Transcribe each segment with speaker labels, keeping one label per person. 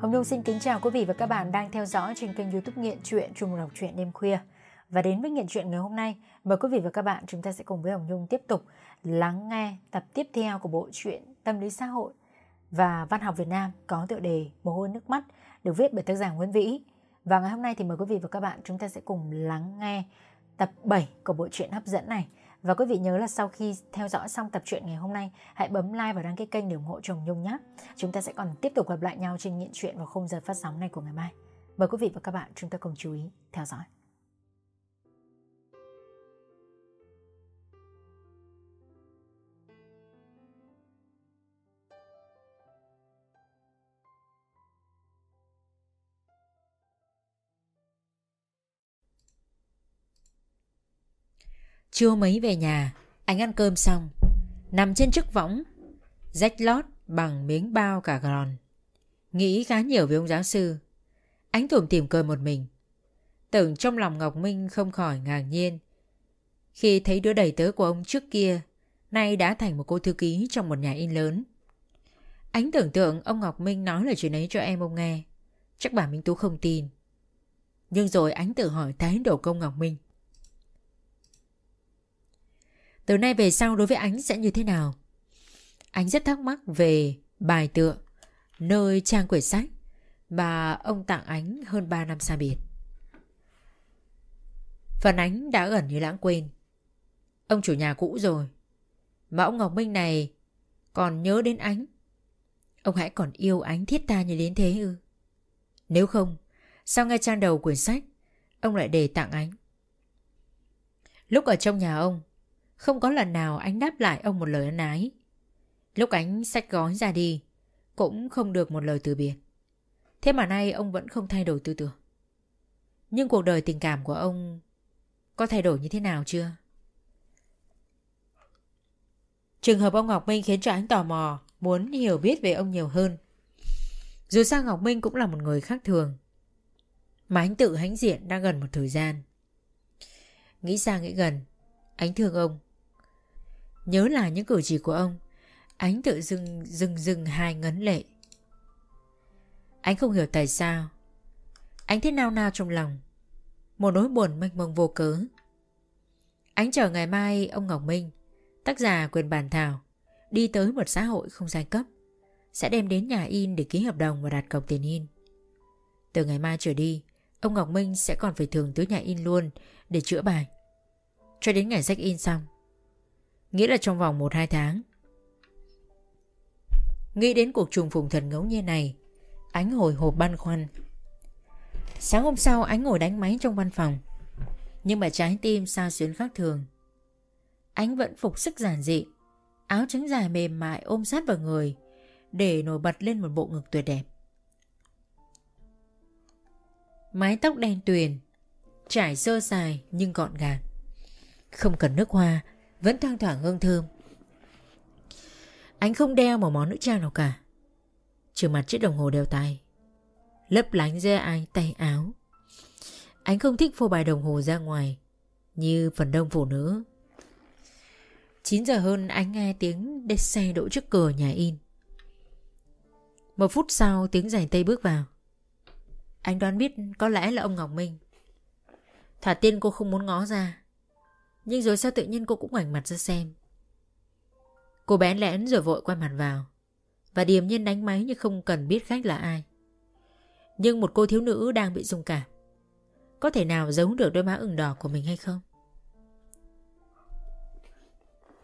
Speaker 1: Hồng Nhung xin kính chào quý vị và các bạn đang theo dõi trên kênh youtube Nghiện Truyện Trung đọc truyện đêm khuya. Và đến với Nghiện Truyện ngày hôm nay, mời quý vị và các bạn chúng ta sẽ cùng với Hồng Nhung tiếp tục lắng nghe tập tiếp theo của bộ truyện Tâm lý xã hội và văn học Việt Nam có tựa đề Mồ hôi nước mắt được viết bởi tác giả Nguyễn Vĩ. Và ngày hôm nay thì mời quý vị và các bạn chúng ta sẽ cùng lắng nghe tập 7 của bộ truyện hấp dẫn này. Và quý vị nhớ là sau khi theo dõi xong tập truyện ngày hôm nay, hãy bấm like và đăng ký kênh để ủng hộ chồng Nhung nhé. Chúng ta sẽ còn tiếp tục gặp lại nhau trên những chuyện vào khung giờ phát sóng này của ngày mai. Mời quý vị và các bạn chúng ta cùng chú ý theo dõi.
Speaker 2: Trưa mấy về nhà, anh ăn cơm xong, nằm trên chiếc võng, rách lót bằng miếng bao cả gòn. Nghĩ khá nhiều về ông giáo sư. Anh tủm tìm cười một mình. Tưởng trong lòng Ngọc Minh không khỏi ngạc nhiên. Khi thấy đứa đầy tớ của ông trước kia, nay đã thành một cô thư ký trong một nhà in lớn. Anh tưởng tượng ông Ngọc Minh nói lời chuyện ấy cho em ông nghe. Chắc bà Minh Tú không tin. Nhưng rồi anh tự hỏi thái độ công Ngọc Minh. Từ nay về sau đối với ánh sẽ như thế nào? Ánh rất thắc mắc về bài tựa, nơi trang quyển sách mà ông tặng ánh hơn 3 năm xa biệt. Phần ánh đã gần như lãng quên. Ông chủ nhà cũ rồi. Mà ông Ngọc Minh này còn nhớ đến ánh. Ông hãy còn yêu ánh thiết tha như đến thế ư? Nếu không, sao ngay trang đầu quyển sách ông lại để tặng ánh? Lúc ở trong nhà ông, không có lần nào anh đáp lại ông một lời ân ái. Lúc anh xách gói ra đi, cũng không được một lời từ biệt. Thế mà nay ông vẫn không thay đổi tư tưởng. Nhưng cuộc đời tình cảm của ông có thay đổi như thế nào chưa? Trường hợp ông Ngọc Minh khiến cho anh tò mò, muốn hiểu biết về ông nhiều hơn. Dù sao Ngọc Minh cũng là một người khác thường. Mà anh tự hãnh diện đã gần một thời gian. Nghĩ xa nghĩ gần, anh thương ông. Nhớ lại những cử chỉ của ông. Ánh tự dưng dừng dừng hai ngấn lệ. Anh không hiểu tại sao. Anh thấy nao nao trong lòng. Một nỗi buồn mênh mông vô cớ. Anh chờ ngày mai ông Ngọc Minh, Tác giả quyền bản thảo, Đi tới một xã hội không giai cấp, Sẽ đem đến nhà in để ký hợp đồng và đặt cọc tiền in. Từ ngày mai trở đi, Ông Ngọc Minh sẽ còn phải thường tới nhà in luôn Để chữa bài. Cho đến ngày sách in xong Nghĩa là trong vòng 1-2 tháng. Nghĩ đến cuộc trùng phùng thần ngẫu nhiên này, Ánh hồi hộp băn khoăn. Sáng hôm sau, ánh ngồi đánh máy trong văn phòng. Nhưng mà trái tim sao xuyến khác thường. Ánh vẫn phục sức giản dị, Áo trắng dài mềm mại ôm sát vào người, Để nổi bật lên một bộ ngực tuyệt đẹp. Mái tóc đen tuyền, Trải sơ dài nhưng gọn gàng. Không cần nước hoa vẫn thoang thoảng hương thơm. Anh không đeo một món nữ trang nào cả. Trừ mặt chiếc đồng hồ đeo tay. Lấp lánh ra ai tay áo. Anh không thích phô bài đồng hồ ra ngoài, như phần đông phụ nữ. 9 giờ hơn anh nghe tiếng đê xe đỗ trước cửa nhà in. Một phút sau, tiếng giày tây bước vào. Anh đoán biết có lẽ là ông Ngọc Minh. Thả tiên cô không muốn ngó ra. Nhưng rồi sao tự nhiên cô cũng ngoảnh mặt ra xem? Cô bé lẽn rồi vội quay mặt vào. Và điềm nhiên đánh máy như không cần biết khách là ai. Nhưng một cô thiếu nữ đang bị rung cảm. Có thể nào giấu được đôi má ửng đỏ của mình hay không?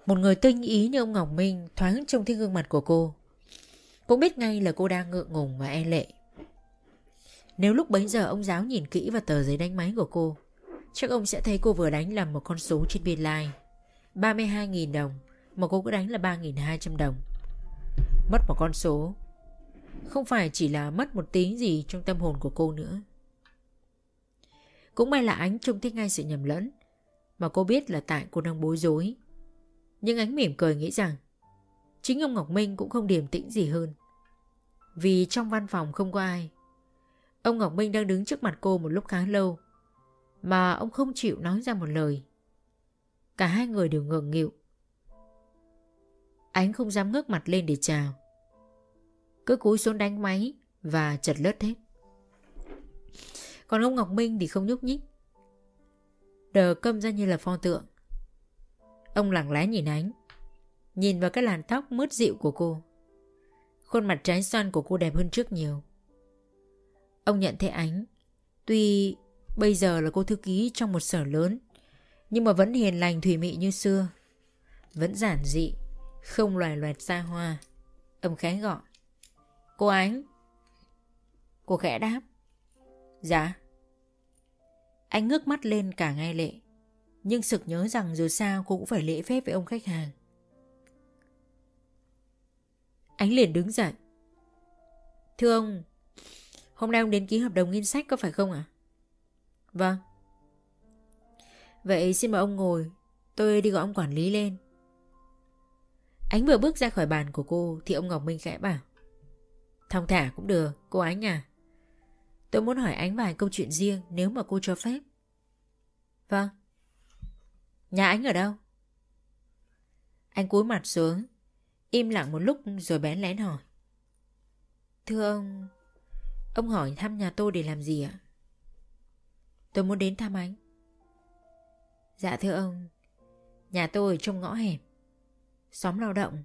Speaker 2: Một người tinh ý như ông Ngọc Minh thoáng trông thấy gương mặt của cô. Cũng biết ngay là cô đang ngượng ngùng và e lệ. Nếu lúc bấy giờ ông giáo nhìn kỹ vào tờ giấy đánh máy của cô Chắc ông sẽ thấy cô vừa đánh là một con số trên biên lai. Like. 32.000 đồng, Mà cô cứ đánh là 3.200 đồng. Mất một con số. Không phải chỉ là mất một tí gì trong tâm hồn của cô nữa. Cũng may là ánh trông thích ngay sự nhầm lẫn, Mà cô biết là tại cô đang bối rối. Nhưng ánh mỉm cười nghĩ rằng, Chính ông Ngọc Minh cũng không điềm tĩnh gì hơn. Vì trong văn phòng không có ai, Ông Ngọc Minh đang đứng trước mặt cô một lúc khá lâu mà ông không chịu nói ra một lời. Cả hai người đều ngượng nghịu. Ánh không dám ngước mặt lên để chào. Cứ cúi xuống đánh máy và chật lất hết. Còn ông Ngọc Minh thì không nhúc nhích. Đờ câm ra như là pho tượng. Ông lặng lẽ nhìn ánh. Nhìn vào cái làn tóc mướt dịu của cô. Khuôn mặt trái xoan của cô đẹp hơn trước nhiều. Ông nhận thấy ánh. Tuy bây giờ là cô thư ký trong một sở lớn. Nhưng mà vẫn hiền lành thủy mị như xưa. Vẫn giản dị. Không loài loẹt xa hoa. Ông khẽ gọi. Cô ánh. Cô khẽ đáp. Dạ. Anh ngước mắt lên cả ngay lệ. Nhưng sực nhớ rằng dù sao cô cũng phải lễ phép với ông khách hàng. Anh liền đứng dậy. Thưa ông, hôm nay ông đến ký hợp đồng in sách có phải không ạ? À? Vâng. Vậy xin mời ông ngồi, tôi đi gọi ông quản lý lên. Ánh vừa bước ra khỏi bàn của cô thì ông Ngọc Minh khẽ bảo. Thong thả cũng được, cô Ánh à. Tôi muốn hỏi Ánh vài câu chuyện riêng nếu mà cô cho phép. Vâng. Nhà Ánh ở đâu? Anh cúi mặt xuống, im lặng một lúc rồi bén lén hỏi. Thưa ông, ông hỏi thăm nhà tôi để làm gì ạ? Tôi muốn đến thăm anh. Dạ thưa ông, nhà tôi ở trong ngõ hẻm, xóm lao động.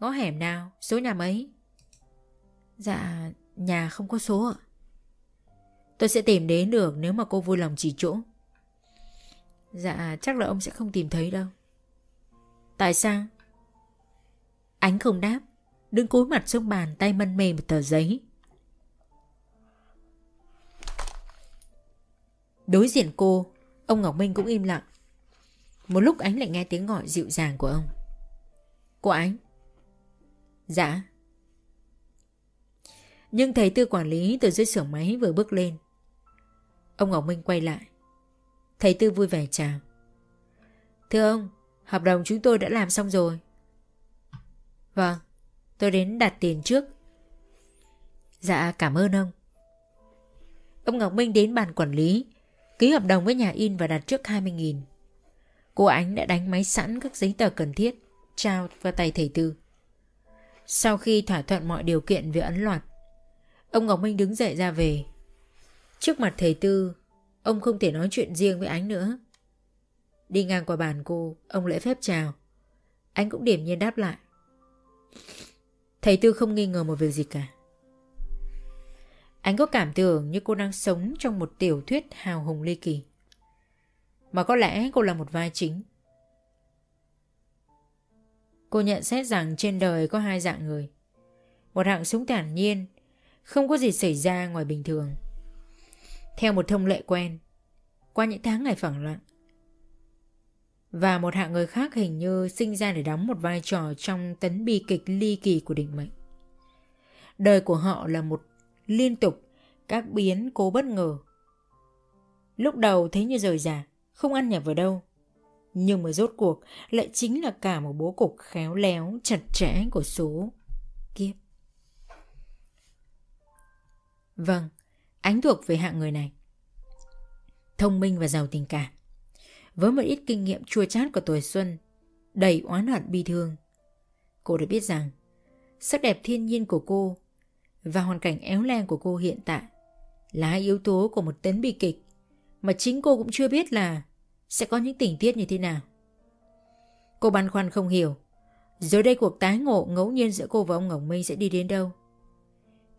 Speaker 2: Ngõ hẻm nào? Số nhà mấy? Dạ, nhà không có số ạ. Tôi sẽ tìm đến được nếu mà cô vui lòng chỉ chỗ. Dạ, chắc là ông sẽ không tìm thấy đâu. Tại sao? Ánh không đáp, đứng cúi mặt xuống bàn tay mân mê một tờ giấy. Đối diện cô, ông Ngọc Minh cũng im lặng. Một lúc Ánh lại nghe tiếng gọi dịu dàng của ông. Cô Ánh. Dạ. Nhưng thầy tư quản lý từ dưới xưởng máy vừa bước lên. Ông Ngọc Minh quay lại. Thầy tư vui vẻ chào. Thưa ông, hợp đồng chúng tôi đã làm xong rồi. Vâng, tôi đến đặt tiền trước. Dạ cảm ơn ông. Ông Ngọc Minh đến bàn quản lý, ký hợp đồng với nhà in và đặt trước 20.000. Cô Ánh đã đánh máy sẵn các giấy tờ cần thiết, trao vào tay thầy Tư. Sau khi thỏa thuận mọi điều kiện về ấn loạt, ông Ngọc Minh đứng dậy ra về. Trước mặt thầy Tư, ông không thể nói chuyện riêng với Ánh nữa. Đi ngang qua bàn cô, ông lễ phép chào. Anh cũng điểm nhiên đáp lại. Thầy Tư không nghi ngờ một việc gì cả. Anh có cảm tưởng như cô đang sống trong một tiểu thuyết hào hùng ly kỳ. Mà có lẽ cô là một vai chính. Cô nhận xét rằng trên đời có hai dạng người. Một hạng sống thản nhiên, không có gì xảy ra ngoài bình thường. Theo một thông lệ quen, qua những tháng ngày phẳng lặng. Và một hạng người khác hình như sinh ra để đóng một vai trò trong tấn bi kịch ly kỳ của định mệnh. Đời của họ là một liên tục các biến cố bất ngờ. Lúc đầu thấy như rời rạc, không ăn nhập vào đâu. Nhưng mà rốt cuộc lại chính là cả một bố cục khéo léo, chặt chẽ của số kiếp. Vâng, ánh thuộc về hạng người này. Thông minh và giàu tình cảm. Với một ít kinh nghiệm chua chát của tuổi xuân, đầy oán hận bi thương. Cô đã biết rằng, sắc đẹp thiên nhiên của cô và hoàn cảnh éo le của cô hiện tại là hai yếu tố của một tấn bi kịch mà chính cô cũng chưa biết là sẽ có những tình tiết như thế nào. Cô băn khoăn không hiểu, giờ đây cuộc tái ngộ ngẫu nhiên giữa cô và ông Ngọc Minh sẽ đi đến đâu?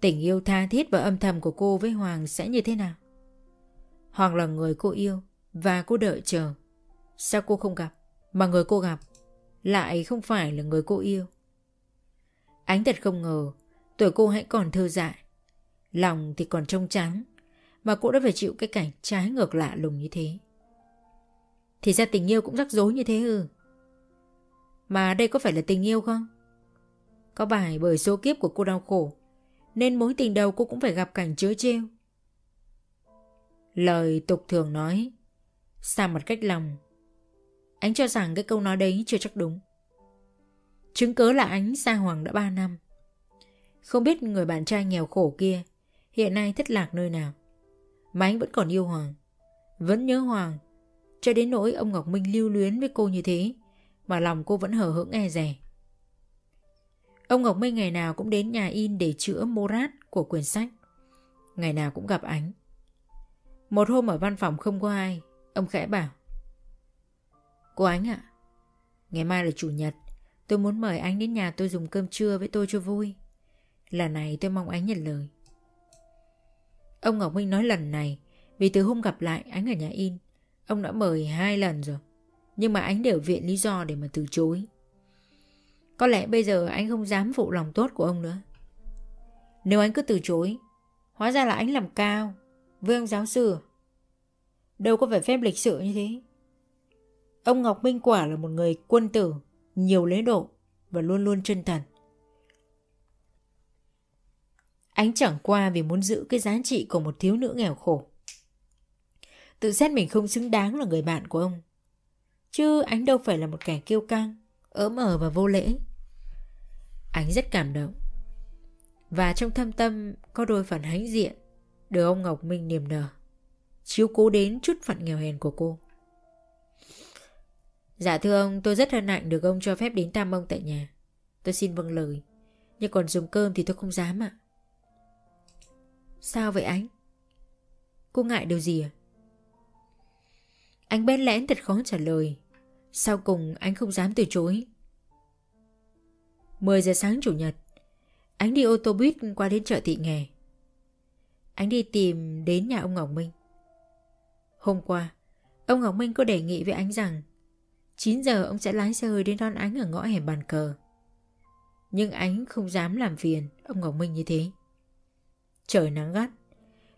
Speaker 2: Tình yêu tha thiết và âm thầm của cô với Hoàng sẽ như thế nào? Hoàng là người cô yêu và cô đợi chờ. Sao cô không gặp, mà người cô gặp lại không phải là người cô yêu? Ánh thật không ngờ, tuổi cô hãy còn thơ dại. Lòng thì còn trong trắng, mà cô đã phải chịu cái cảnh trái ngược lạ lùng như thế. Thì ra tình yêu cũng rắc rối như thế ư? Mà đây có phải là tình yêu không? Có bài bởi số kiếp của cô đau khổ Nên mối tình đầu cô cũng phải gặp cảnh chứa trêu. Lời tục thường nói Xa mặt cách lòng. Anh cho rằng cái câu nói đấy chưa chắc đúng. Chứng cớ là ánh xa Hoàng đã 3 năm. Không biết người bạn trai nghèo khổ kia Hiện nay thất lạc nơi nào Mà anh vẫn còn yêu Hoàng Vẫn nhớ Hoàng cho đến nỗi ông Ngọc Minh lưu luyến với cô như thế Mà lòng cô vẫn hờ hững e rè Ông Ngọc Minh ngày nào cũng đến nhà in để chữa mô rát của quyển sách. Ngày nào cũng gặp ánh. Một hôm ở văn phòng không có ai, ông khẽ bảo. Cô Ánh ạ, ngày mai là chủ nhật, tôi muốn mời anh đến nhà tôi dùng cơm trưa với tôi cho vui. Lần này tôi mong ánh nhận lời. Ông Ngọc Minh nói lần này vì từ hôm gặp lại ánh ở nhà in, ông đã mời hai lần rồi. Nhưng mà ánh đều viện lý do để mà từ chối. Có lẽ bây giờ anh không dám phụ lòng tốt của ông nữa. Nếu anh cứ từ chối, hóa ra là anh làm cao với ông giáo sư. Đâu có phải phép lịch sự như thế. Ông Ngọc Minh quả là một người quân tử, nhiều lễ độ và luôn luôn chân thành. Anh chẳng qua vì muốn giữ cái giá trị của một thiếu nữ nghèo khổ. Tự xét mình không xứng đáng là người bạn của ông. Chứ anh đâu phải là một kẻ kiêu căng, ớm ở và vô lễ. Anh rất cảm động. Và trong thâm tâm có đôi phần hãnh diện được ông Ngọc Minh niềm nở. Chiếu cố đến chút phận nghèo hèn của cô. Dạ thưa ông, tôi rất hân hạnh được ông cho phép đến thăm ông tại nhà. Tôi xin vâng lời. Nhưng còn dùng cơm thì tôi không dám ạ. Sao vậy anh? Cô ngại điều gì à? Anh bén lẽn thật khó trả lời. Sau cùng anh không dám từ chối. 10 giờ sáng chủ nhật, anh đi ô tô buýt qua đến chợ thị nghè. Anh đi tìm đến nhà ông Ngọc Minh. Hôm qua, ông Ngọc Minh có đề nghị với anh rằng 9 giờ ông sẽ lái xe hơi đến đón ánh ở ngõ hẻm bàn cờ. Nhưng ánh không dám làm phiền ông Ngọc Minh như thế. Trời nắng gắt.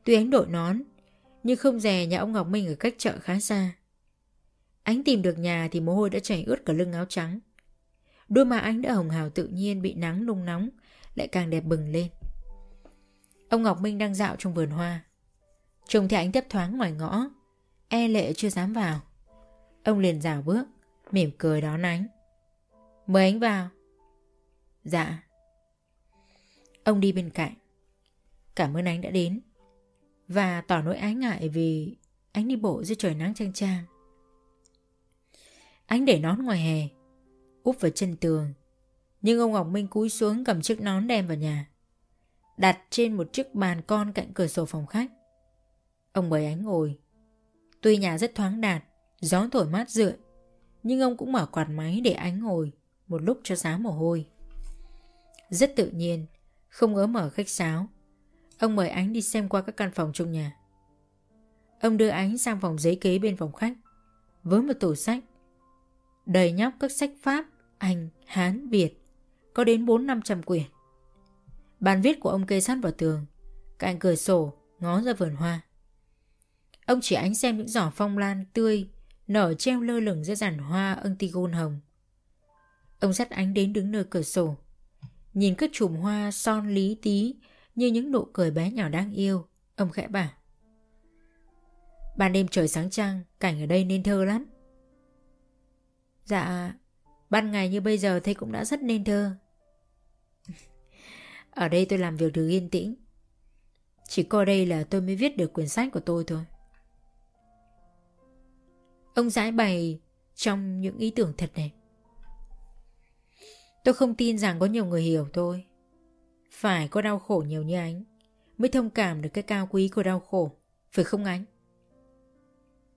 Speaker 2: Tuy ánh đội nón, nhưng không dè nhà ông Ngọc Minh ở cách chợ khá xa. Ánh tìm được nhà thì mồ hôi đã chảy ướt cả lưng áo trắng. Đôi má ánh đã hồng hào tự nhiên bị nắng nung nóng, lại càng đẹp bừng lên. Ông Ngọc Minh đang dạo trong vườn hoa. Trông thấy ánh thấp thoáng ngoài ngõ, e lệ chưa dám vào. Ông liền rào bước, mỉm cười đón ánh. Mời ánh vào. Dạ. Ông đi bên cạnh. Cảm ơn anh đã đến. Và tỏ nỗi ái ngại vì anh đi bộ dưới trời nắng chang chang. Anh để nón ngoài hè, úp vào chân tường. Nhưng ông Ngọc Minh cúi xuống cầm chiếc nón đem vào nhà. Đặt trên một chiếc bàn con cạnh cửa sổ phòng khách. Ông mời ánh ngồi. Tuy nhà rất thoáng đạt, gió thổi mát rượi, nhưng ông cũng mở quạt máy để ánh ngồi một lúc cho giá mồ hôi. Rất tự nhiên, không ngớ mở khách sáo. Ông mời ánh đi xem qua các căn phòng trong nhà. Ông đưa ánh sang phòng giấy kế bên phòng khách với một tủ sách đầy nhóc các sách Pháp, Anh, Hán, Việt, có đến 4-500 quyển. Bàn viết của ông kê sát vào tường, cạnh cửa sổ, ngó ra vườn hoa. Ông chỉ ánh xem những giỏ phong lan tươi nở treo lơ lửng giữa giàn hoa Antigone hồng. Ông dắt ánh đến đứng nơi cửa sổ, nhìn các chùm hoa son lý tí như những nụ cười bé nhỏ đáng yêu, ông khẽ bảo. Ban đêm trời sáng trăng, cảnh ở đây nên thơ lắm. Dạ, ban ngày như bây giờ thấy cũng đã rất nên thơ. Ở đây tôi làm việc được yên tĩnh. Chỉ có đây là tôi mới viết được quyển sách của tôi thôi. Ông giải bày trong những ý tưởng thật đẹp. Tôi không tin rằng có nhiều người hiểu tôi. Phải có đau khổ nhiều như anh mới thông cảm được cái cao quý của đau khổ. Phải không anh?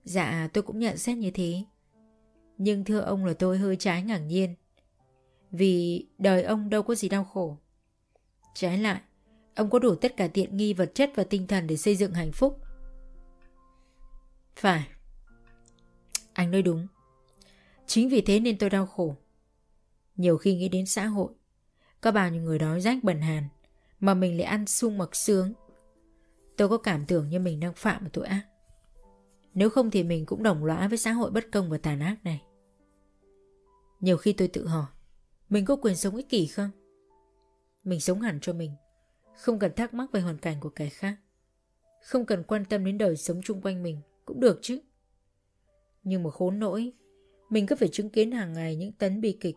Speaker 2: Dạ tôi cũng nhận xét như thế. Nhưng thưa ông là tôi hơi trái ngạc nhiên. Vì đời ông đâu có gì đau khổ. Trái lại, ông có đủ tất cả tiện nghi vật chất và tinh thần để xây dựng hạnh phúc. Phải. Anh nói đúng. Chính vì thế nên tôi đau khổ. Nhiều khi nghĩ đến xã hội, có bao nhiêu người đói rách bần hàn, mà mình lại ăn sung mặc sướng. Tôi có cảm tưởng như mình đang phạm một tội ác. Nếu không thì mình cũng đồng lõa với xã hội bất công và tàn ác này. Nhiều khi tôi tự hỏi, mình có quyền sống ích kỷ không? Mình sống hẳn cho mình, không cần thắc mắc về hoàn cảnh của kẻ khác. Không cần quan tâm đến đời sống chung quanh mình, cũng được chứ. Nhưng mà khốn nỗi, mình cứ phải chứng kiến hàng ngày những tấn bi kịch,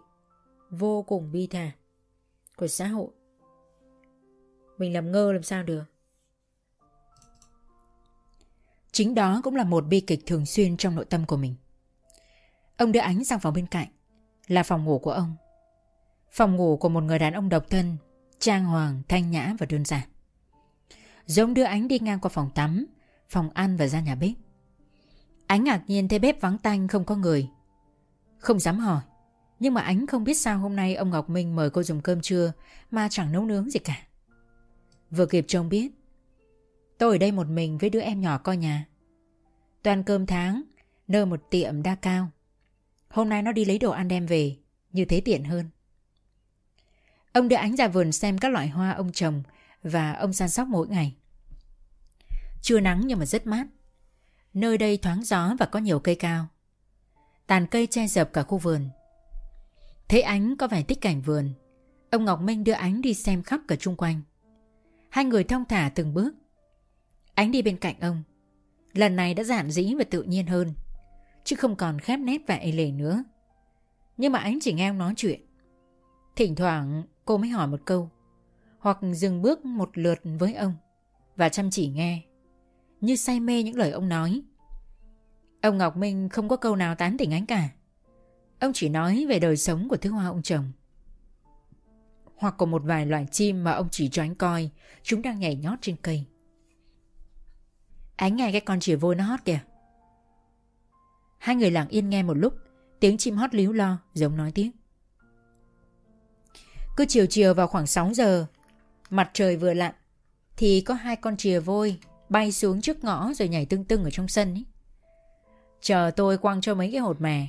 Speaker 2: vô cùng bi thảm của xã hội. Mình làm ngơ làm sao được.
Speaker 1: Chính đó cũng là một bi kịch thường xuyên trong nội tâm của mình. Ông đưa ánh sang phòng bên cạnh, là phòng ngủ của ông.
Speaker 2: Phòng ngủ của một người đàn ông độc thân, trang hoàng, thanh nhã và đơn giản. Giống đưa ánh đi ngang qua phòng tắm, phòng ăn và ra nhà bếp. Ánh ngạc nhiên thấy bếp vắng tanh không có người. Không dám hỏi, nhưng mà ánh không biết sao hôm nay ông Ngọc Minh mời cô dùng cơm trưa mà chẳng nấu nướng gì cả. Vừa kịp trông biết, tôi ở đây một mình với đứa em nhỏ coi nhà. Toàn cơm tháng, nơi một tiệm đa cao. Hôm nay nó đi lấy đồ ăn đem về, như thế tiện hơn. Ông đưa ánh ra vườn xem các loại hoa ông trồng và ông săn sóc mỗi ngày. Chưa nắng nhưng mà rất mát. Nơi đây thoáng gió và có nhiều cây cao. Tàn cây che dập cả khu vườn. Thấy ánh có vẻ thích cảnh vườn, ông Ngọc Minh đưa ánh đi xem khắp cả chung quanh. Hai người thong thả từng bước. Ánh đi bên cạnh ông. Lần này đã giản dĩ và tự nhiên hơn, chứ không còn khép nét và ê lề nữa. Nhưng mà ánh chỉ nghe ông nói chuyện. Thỉnh thoảng cô mới hỏi một câu, hoặc dừng bước một lượt với ông và chăm chỉ nghe như say mê những lời ông nói. Ông Ngọc Minh không có câu nào tán tỉnh ánh cả. Ông chỉ nói về đời sống của thứ hoa ông chồng. Hoặc của một vài loài chim mà ông chỉ cho anh coi, chúng đang nhảy nhót trên cây. Ánh nghe cái con chìa vôi nó hót kìa. Hai người lặng yên nghe một lúc, tiếng chim hót líu lo, giống nói tiếng. Cứ chiều chiều vào khoảng 6 giờ, mặt trời vừa lặn, thì có hai con chìa vôi bay xuống trước ngõ rồi nhảy tưng tưng ở trong sân ấy. Chờ tôi quăng cho mấy cái hột mè.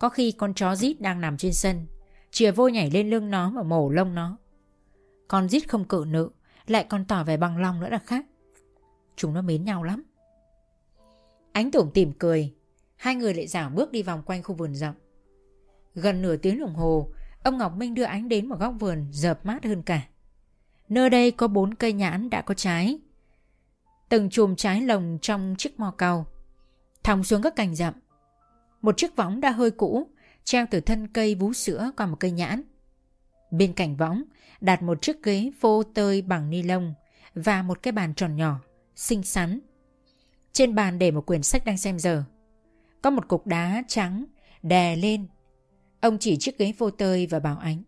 Speaker 2: Có khi con chó rít đang nằm trên sân, chìa vôi nhảy lên lưng nó và mổ lông nó. Con rít không cự nữ lại còn tỏ vẻ bằng lòng nữa là khác. Chúng nó mến nhau lắm. Ánh tủm tìm cười, hai người lại dảo bước đi vòng quanh khu vườn rộng. Gần nửa tiếng đồng hồ, ông Ngọc Minh đưa ánh đến một góc vườn dợp mát hơn cả. Nơi đây có bốn cây nhãn đã có trái, từng chùm trái lồng trong chiếc mò cầu, thòng xuống các cành rậm. Một chiếc võng đã hơi cũ, treo từ thân cây vú sữa qua một cây nhãn. Bên cạnh võng đặt một chiếc ghế phô tơi bằng ni lông và một cái bàn tròn nhỏ, xinh xắn. Trên bàn để một quyển sách đang xem giờ. Có một cục đá trắng đè lên. Ông chỉ chiếc ghế phô tơi và bảo ánh.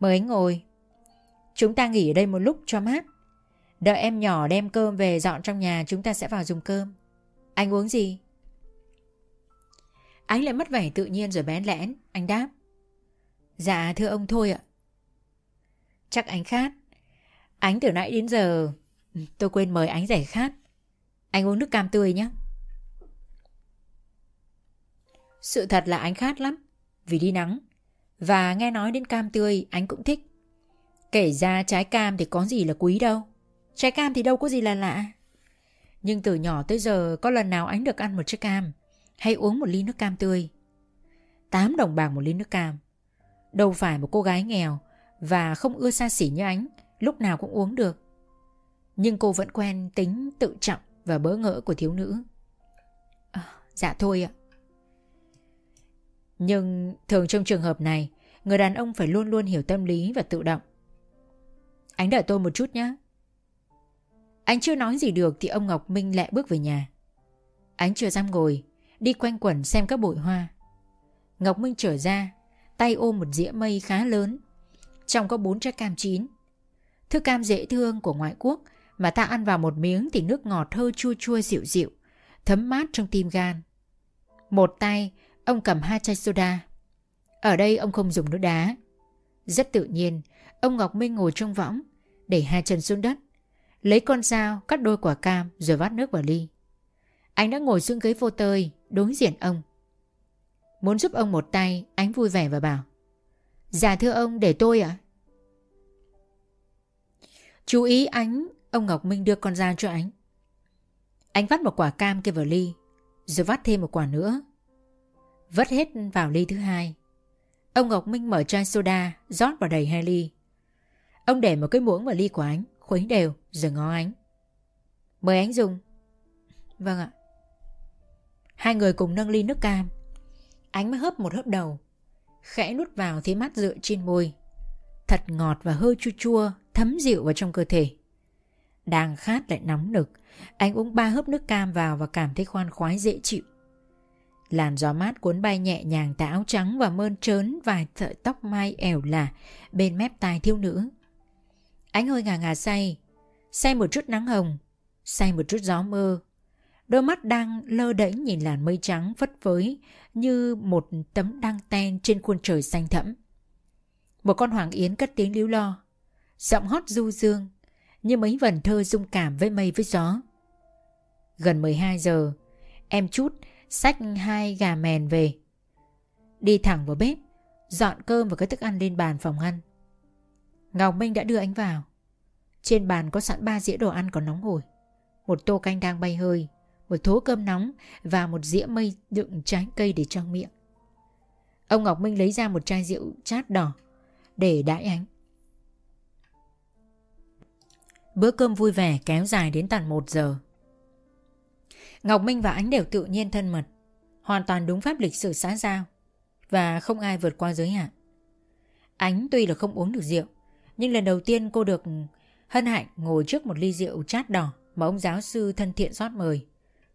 Speaker 2: Mời anh ngồi. Chúng ta nghỉ ở đây một lúc cho mát. Đợi em nhỏ đem cơm về dọn trong nhà chúng ta sẽ vào dùng cơm. Anh uống gì? Ánh lại mất vẻ tự nhiên rồi bén lẽn. Anh đáp. Dạ thưa ông thôi ạ. Chắc anh khát. Ánh từ nãy đến giờ, tôi quên mời Ánh giải khát. Anh uống nước cam tươi nhé. Sự thật là Ánh khát lắm, vì đi nắng. Và nghe nói đến cam tươi, anh cũng thích. Kể ra trái cam thì có gì là quý đâu. Trái cam thì đâu có gì là lạ. Nhưng từ nhỏ tới giờ, có lần nào anh được ăn một chiếc cam hay uống một ly nước cam tươi. 8 đồng bạc một ly nước cam. Đâu phải một cô gái nghèo và không ưa xa xỉ như ánh, lúc nào cũng uống được. Nhưng cô vẫn quen tính tự trọng và bỡ ngỡ của thiếu nữ. À, dạ thôi ạ. Nhưng thường trong trường hợp này, người đàn ông phải luôn luôn hiểu tâm lý và tự động. Anh đợi tôi một chút nhé. Anh chưa nói gì được thì ông Ngọc Minh lại bước về nhà. Anh chưa dám ngồi, đi quanh quẩn xem các bụi hoa. Ngọc Minh trở ra, tay ôm một dĩa mây khá lớn. Trong có bốn trái cam chín. Thứ cam dễ thương của ngoại quốc mà ta ăn vào một miếng thì nước ngọt hơi chua chua dịu dịu, thấm mát trong tim gan. Một tay, ông cầm hai chai soda. Ở đây ông không dùng nước đá. Rất tự nhiên, ông Ngọc Minh ngồi trong võng, để hai chân xuống đất, Lấy con dao cắt đôi quả cam rồi vắt nước vào ly. Anh đã ngồi xuống ghế vô tơi đối diện ông. Muốn giúp ông một tay, ánh vui vẻ và bảo. Dạ thưa ông, để tôi ạ. Chú ý ánh, ông Ngọc Minh đưa con dao cho ánh ánh vắt một quả cam kia vào ly, rồi vắt thêm một quả nữa. Vất hết vào ly thứ hai. Ông Ngọc Minh mở chai soda, rót vào đầy hai ly. Ông để một cái muỗng vào ly của ánh khuấy đều rồi ngó ánh. Mời ánh dùng. Vâng ạ. Hai người cùng nâng ly nước cam. Ánh mới hớp một hớp đầu. Khẽ nút vào thấy mắt dựa trên môi. Thật ngọt và hơi chua chua, thấm dịu vào trong cơ thể. Đang khát lại nóng nực, anh uống ba hớp nước cam vào và cảm thấy khoan khoái dễ chịu. Làn gió mát cuốn bay nhẹ nhàng tà áo trắng và mơn trớn vài sợi tóc mai ẻo lả bên mép tai thiếu nữ. Ánh hơi ngà ngà say, say một chút nắng hồng, say một chút gió mơ. Đôi mắt đang lơ đễnh nhìn làn mây trắng phất phới như một tấm đăng ten trên khuôn trời xanh thẫm. Một con hoàng yến cất tiếng líu lo, giọng hót du dương, như mấy vần thơ dung cảm với mây với gió. Gần 12 giờ, em chút xách hai gà mèn về. Đi thẳng vào bếp, dọn cơm và các thức ăn lên bàn phòng ăn. Ngọc Minh đã đưa anh vào. Trên bàn có sẵn ba dĩa đồ ăn còn nóng hổi. Một tô canh đang bay hơi, một thố cơm nóng và một dĩa mây đựng trái cây để trong miệng. Ông Ngọc Minh lấy ra một chai rượu chát đỏ để đãi Ánh. Bữa cơm vui vẻ kéo dài đến tận 1 giờ. Ngọc Minh và Ánh đều tự nhiên thân mật, hoàn toàn đúng pháp lịch sử xã giao và không ai vượt qua giới hạn. Ánh tuy là không uống được rượu, nhưng lần đầu tiên cô được hân hạnh ngồi trước một ly rượu chát đỏ mà ông giáo sư thân thiện rót mời.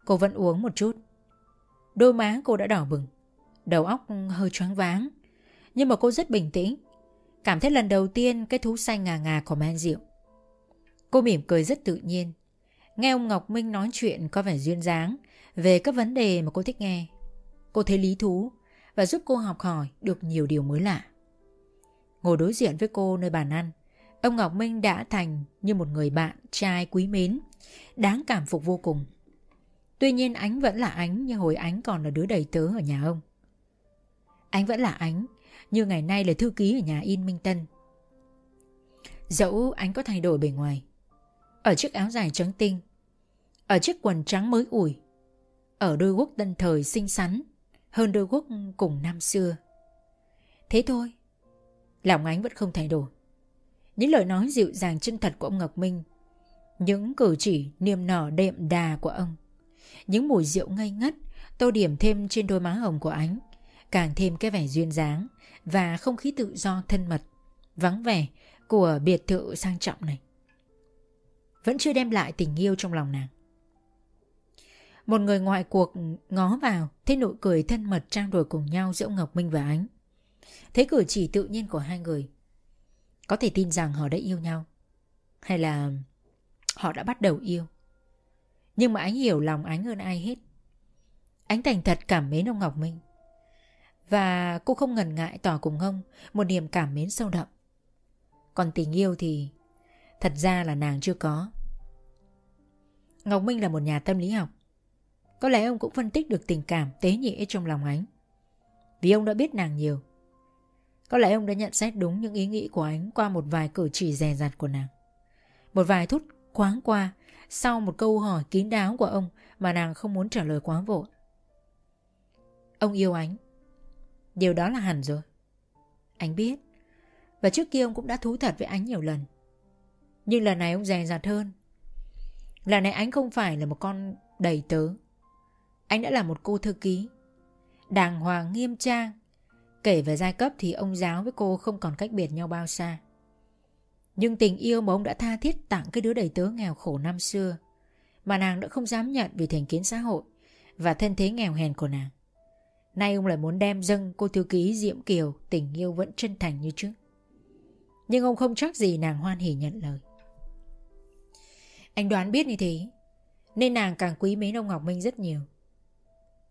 Speaker 2: Cô vẫn uống một chút. Đôi má cô đã đỏ bừng, đầu óc hơi choáng váng, nhưng mà cô rất bình tĩnh, cảm thấy lần đầu tiên cái thú xanh ngà ngà của men rượu. Cô mỉm cười rất tự nhiên, Nghe ông Ngọc Minh nói chuyện có vẻ duyên dáng về các vấn đề mà cô thích nghe. Cô thấy lý thú và giúp cô học hỏi được nhiều điều mới lạ. Ngồi đối diện với cô nơi bàn ăn, ông Ngọc Minh đã thành như một người bạn trai quý mến, đáng cảm phục vô cùng. Tuy nhiên ánh vẫn là ánh như hồi ánh còn là đứa đầy tớ ở nhà ông. Ánh vẫn là ánh, như ngày nay là thư ký ở nhà in Minh Tân. Dẫu ánh có thay đổi bề ngoài, ở chiếc áo dài trắng tinh, ở chiếc quần trắng mới ủi, ở đôi guốc tân thời xinh xắn hơn đôi guốc cùng năm xưa. Thế thôi, lòng ánh vẫn không thay đổi. Những lời nói dịu dàng chân thật của ông Ngọc Minh, những cử chỉ niềm nở đệm đà của ông, những mùi rượu ngây ngất tô điểm thêm trên đôi má hồng của ánh, càng thêm cái vẻ duyên dáng và không khí tự do thân mật, vắng vẻ của biệt thự sang trọng này vẫn chưa đem lại tình yêu trong lòng nàng. Một người ngoại cuộc ngó vào, thấy nụ cười thân mật trang đổi cùng nhau giữa Ngọc Minh và Ánh. Thấy cử chỉ tự nhiên của hai người. Có thể tin rằng họ đã yêu nhau. Hay là họ đã bắt đầu yêu. Nhưng mà Ánh hiểu lòng Ánh hơn ai hết. Ánh thành thật cảm mến ông Ngọc Minh. Và cô không ngần ngại tỏ cùng ông một niềm cảm mến sâu đậm. Còn tình yêu thì Thật ra là nàng chưa có Ngọc Minh là một nhà tâm lý học Có lẽ ông cũng phân tích được tình cảm tế nhị trong lòng ánh Vì ông đã biết nàng nhiều Có lẽ ông đã nhận xét đúng những ý nghĩ của ánh Qua một vài cử chỉ dè dặt của nàng Một vài thút khoáng qua sau một câu hỏi kín đáo của ông Mà nàng không muốn trả lời quá vội. Ông yêu ánh. Điều đó là hẳn rồi. Anh biết. Và trước kia ông cũng đã thú thật với ánh nhiều lần. Nhưng lần này ông dè dặt hơn. Lần này anh không phải là một con đầy tớ. Anh đã là một cô thư ký. Đàng hoàng, nghiêm trang. Kể về giai cấp thì ông giáo với cô không còn cách biệt nhau bao xa. Nhưng tình yêu mà ông đã tha thiết tặng cái đứa đầy tớ nghèo khổ năm xưa, Mà nàng đã không dám nhận vì thành kiến xã hội Và thân thế nghèo hèn của nàng. Nay ông lại muốn đem dâng cô thư ký Diệm Kiều Tình yêu vẫn chân thành như trước. Nhưng ông không chắc gì nàng hoan hỉ nhận lời. Anh đoán biết như thế, Nên nàng càng quý mến ông Ngọc Minh rất nhiều.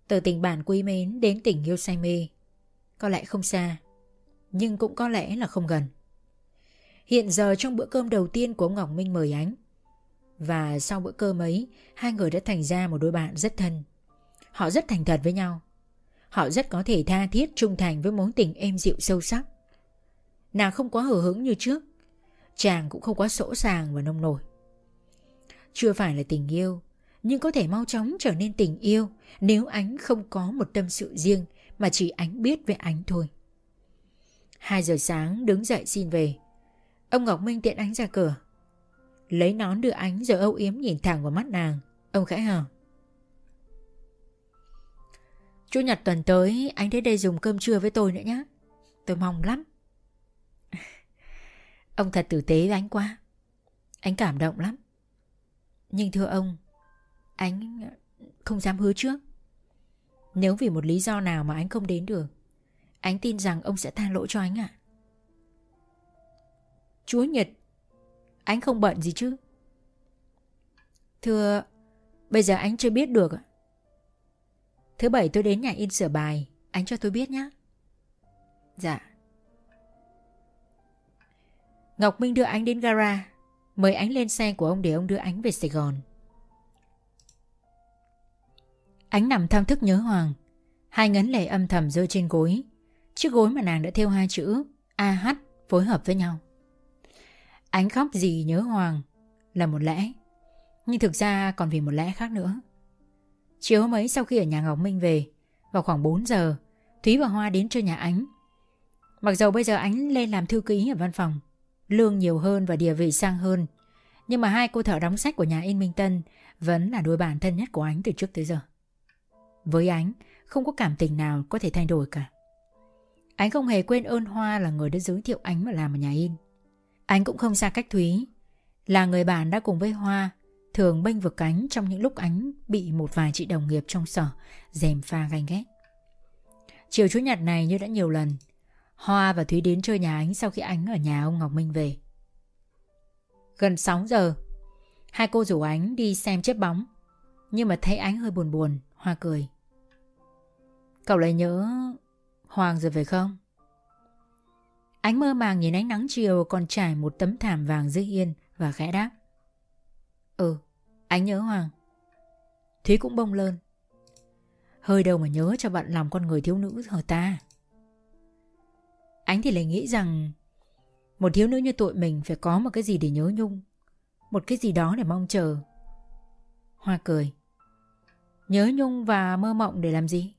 Speaker 2: Từ tình bản quý mến đến tình yêu say mê, Có lẽ không xa, Nhưng cũng có lẽ là không gần. Hiện giờ trong bữa cơm đầu tiên của ông Ngọc Minh mời ánh. Và sau bữa cơm ấy, Hai người đã thành ra một đôi bạn rất thân. Họ rất thành thật với nhau. Họ rất có thể tha thiết, trung thành với mối tình êm dịu sâu sắc. Nàng không quá hờ hững như trước. Chàng cũng không quá sỗ sàng và nông nổi. Chưa phải là tình yêu, Nhưng có thể mau chóng trở nên tình yêu Nếu ánh không có một tâm sự riêng Mà chỉ ánh biết về ánh thôi. 2 giờ sáng đứng dậy xin về. Ông Ngọc Minh tiện ánh ra cửa. Lấy nón đưa ánh rồi âu yếm nhìn thẳng vào mắt nàng. Ông khẽ hờ Chủ nhật tuần tới, anh đến đây dùng cơm trưa với tôi nữa nhé Tôi mong lắm. Ông thật tử tế với anh quá. Anh cảm động lắm. Nhưng thưa ông, Anh không dám hứa trước. Nếu vì một lý do nào mà anh không đến được, Anh tin rằng ông sẽ tha lỗi cho anh ạ. Chúa Nhật. Anh không bận gì chứ? Thưa, Bây giờ anh chưa biết được. Ạ Thứ bảy tôi đến nhà in sửa bài. Anh cho tôi biết nhé. Dạ. Ngọc Minh đưa anh đến gara. Mời anh lên xe của ông để ông đưa anh về Sài Gòn. Ánh nằm thao thức nhớ Hoàng. Hai ngấn lệ âm thầm rơi trên gối. Chiếc gối mà nàng đã thêu hai chữ AH phối hợp với nhau. Ánh khóc gì nhớ Hoàng Là một lẽ, Nhưng thực ra còn vì một lẽ khác nữa. Chiều hôm ấy sau khi ở nhà Ngọc Minh về, Vào khoảng 4 giờ, Thúy và Hoa đến chơi nhà Ánh. Mặc dầu bây giờ Ánh lên làm thư ký ở văn phòng, Lương nhiều hơn và địa vị sang hơn, Nhưng mà hai cô thợ đóng sách của nhà in Minh Tân Vẫn là đôi bạn thân nhất của Ánh từ trước tới giờ. Với Ánh, Không có cảm tình nào có thể thay đổi cả. Ánh không hề quên ơn Hoa là người đã giới thiệu Ánh mà làm ở nhà in. Ánh cũng không xa cách Thúy. Là người bạn đã cùng với Hoa, Thường bênh vực cánh trong những lúc Ánh bị một vài chị đồng nghiệp trong sở dèm pha ganh ghét. Chiều Chủ nhật này như đã nhiều lần, Hoa và Thúy đến chơi nhà Ánh sau khi Ánh ở nhà ông Ngọc Minh về. Gần 6 giờ, Hai cô rủ Ánh đi xem chép bóng, Nhưng mà thấy Ánh hơi buồn buồn, Hoa cười. Cậu lại nhớ Hoàng rồi về không? Ánh mơ màng nhìn ánh nắng chiều còn trải một tấm thảm vàng dưới yên và khẽ đáp. Ừ, anh nhớ Hoàng. Thúy cũng bông lơn. Hơi đâu mà nhớ cho bạn lòng con người thiếu nữ hờ ta. Ánh thì lại nghĩ rằng một thiếu nữ như tụi mình phải có một cái gì để nhớ nhung. Một cái gì đó để mong chờ. Hoa cười. Nhớ nhung và mơ mộng để làm gì?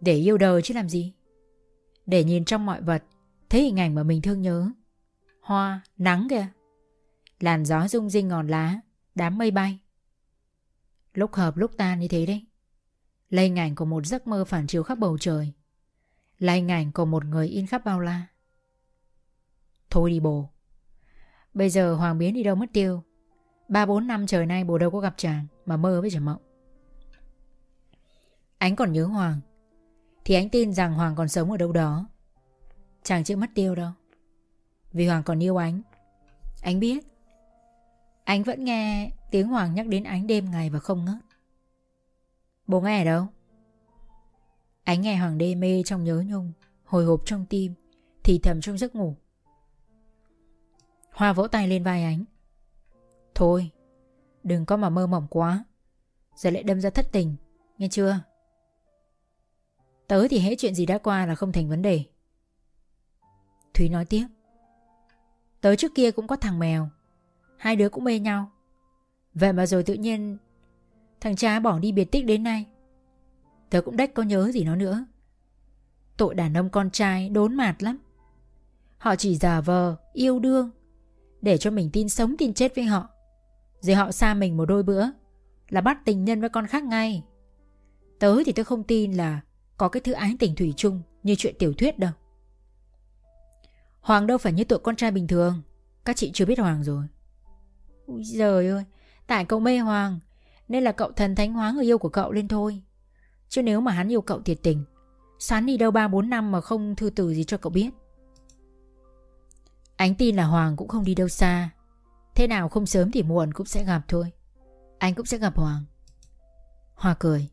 Speaker 2: Để yêu đời chứ làm gì? Để nhìn trong mọi vật Thấy hình ảnh mà mình thương nhớ. Hoa, nắng kìa. Làn gió rung rinh ngọn lá Đám mây bay. Lúc hợp lúc tan như thế đấy. Là hình ảnh của một giấc mơ phản chiếu khắp bầu trời. Là hình ảnh của một người in khắp bao la. Thôi đi bồ. Bây giờ Hoàng Biến đi đâu mất tiêu? Ba bốn năm trời nay bồ đâu có gặp chàng Mà mơ với chàng mộng. Ánh còn nhớ Hoàng thì anh tin rằng Hoàng còn sống ở đâu đó. Chàng chưa mất tiêu đâu Vì Hoàng còn yêu anh. Anh biết. Anh vẫn nghe tiếng Hoàng nhắc đến ánh đêm ngày và không ngớt. Bố nghe ở đâu? Anh nghe Hoàng đê mê trong nhớ nhung, Hồi hộp trong tim, Thì thầm trong giấc ngủ. Hoa vỗ tay lên vai anh. Thôi, Đừng có mà mơ mộng quá. Giờ lại đâm ra thất tình, Nghe chưa? Tớ thì hết chuyện gì đã qua là không thành vấn đề. Thúy nói tiếp. Tớ trước kia cũng có thằng mèo. Hai đứa cũng mê nhau. Vậy mà rồi tự nhiên, Thằng cha bỏ đi biệt tích đến nay. Tớ cũng đếch có nhớ gì nó nữa. Tội đàn ông con trai đốn mạt lắm. Họ chỉ giả vờ, Yêu đương, Để cho mình tin sống tin chết với họ. Rồi họ xa mình một đôi bữa, Là bắt tình nhân với con khác ngay. Tớ thì tớ không tin là có cái thứ ái tình thủy chung như chuyện tiểu thuyết đâu. Hoàng đâu phải như tụi con trai bình thường. Các chị chưa biết Hoàng rồi. Úi giời ơi, tại cậu mê Hoàng nên là cậu thần thánh hóa người yêu của cậu lên thôi. Chứ nếu mà hắn yêu cậu thiệt tình, sán đi đâu 3-4 năm mà không thư từ gì cho cậu biết. Ánh tin là Hoàng cũng không đi đâu xa. Thế nào không sớm thì muộn cũng sẽ gặp thôi. Anh cũng sẽ gặp Hoàng. Hoa cười.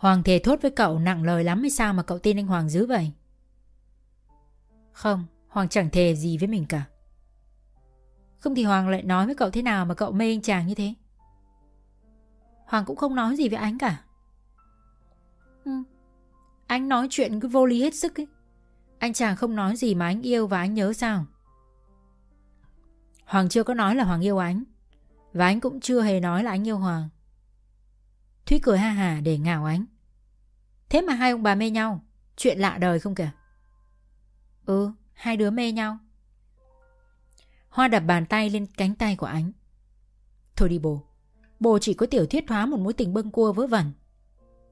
Speaker 2: Hoàng thề thốt với cậu nặng lời lắm hay sao mà cậu tin anh Hoàng dữ vậy? Không, Hoàng chẳng thề gì với mình cả. Không thì Hoàng lại nói với cậu thế nào mà cậu mê anh chàng như thế? Hoàng cũng không nói gì với anh cả. Ừ, anh nói chuyện cứ vô lý hết sức ấy. Anh chàng không nói gì mà anh yêu và anh nhớ sao? Hoàng chưa có nói là Hoàng yêu anh. Và anh cũng chưa hề nói là anh yêu Hoàng. Thúy cười ha hà để ngào ánh. Thế mà hai ông bà mê nhau, chuyện lạ đời không kìa. Ừ, hai đứa mê nhau. Hoa đập bàn tay lên cánh tay của ánh. Thôi đi bồ, bồ chỉ có tiểu thuyết hóa một mối tình bâng cua vớ vẩn.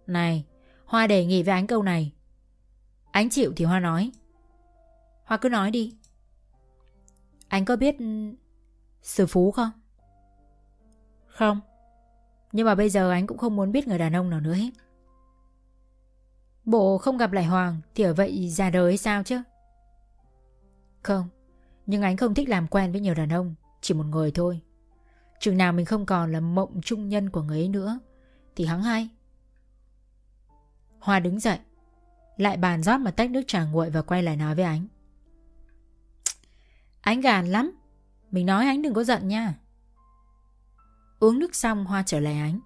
Speaker 2: Này, Hoa đề nghị với ánh câu này. Ánh chịu thì Hoa nói. Hoa cứ nói đi. Anh có biết ừ, sư phú không? Không.
Speaker 1: Nhưng mà bây giờ anh cũng không muốn biết người đàn ông nào nữa hết. Bộ không gặp lại Hoàng thì ở vậy già đời hay sao chứ? Không, nhưng anh không thích làm quen với nhiều đàn ông, chỉ một người thôi. Chừng nào mình không còn là mộng trung nhân của người ấy nữa thì hắn hay. Hoa đứng dậy, lại bàn rót mà tách nước trà nguội và quay lại nói với anh. Anh gàn lắm, mình nói anh đừng có giận nha. Uống nước xong Hoa trở lại anh.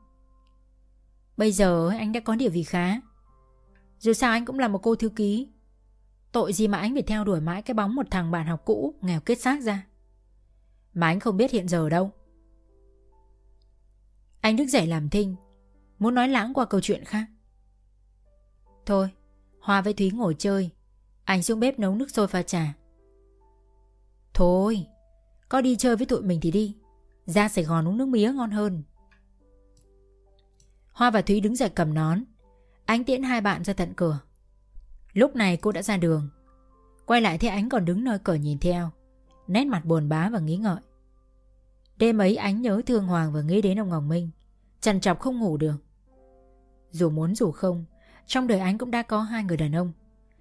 Speaker 1: Bây giờ anh đã có địa vị khá. Dù sao anh cũng là một cô thư ký. Tội gì mà anh phải theo đuổi mãi cái bóng một thằng bạn học cũ nghèo kết xác ra. Mà anh không biết hiện giờ đâu. Anh đứng dậy làm thinh, muốn nói lãng qua câu chuyện khác. Thôi, Hoa với Thúy ngồi chơi, anh xuống bếp nấu nước sôi pha trà. Thôi, có đi chơi với tụi mình thì đi, ra Sài Gòn uống nước mía ngon hơn. Hoa và Thúy đứng dậy cầm nón, Ánh tiễn hai bạn ra tận cửa. Lúc này cô đã ra đường, quay lại thấy ánh còn đứng nơi cửa nhìn theo, nét mặt buồn bá và nghĩ ngợi. Đêm ấy ánh nhớ thương Hoàng và nghĩ đến ông Ngọc Minh. Trằn trọc không ngủ được. Dù muốn dù không Trong đời ánh cũng đã có hai người đàn ông.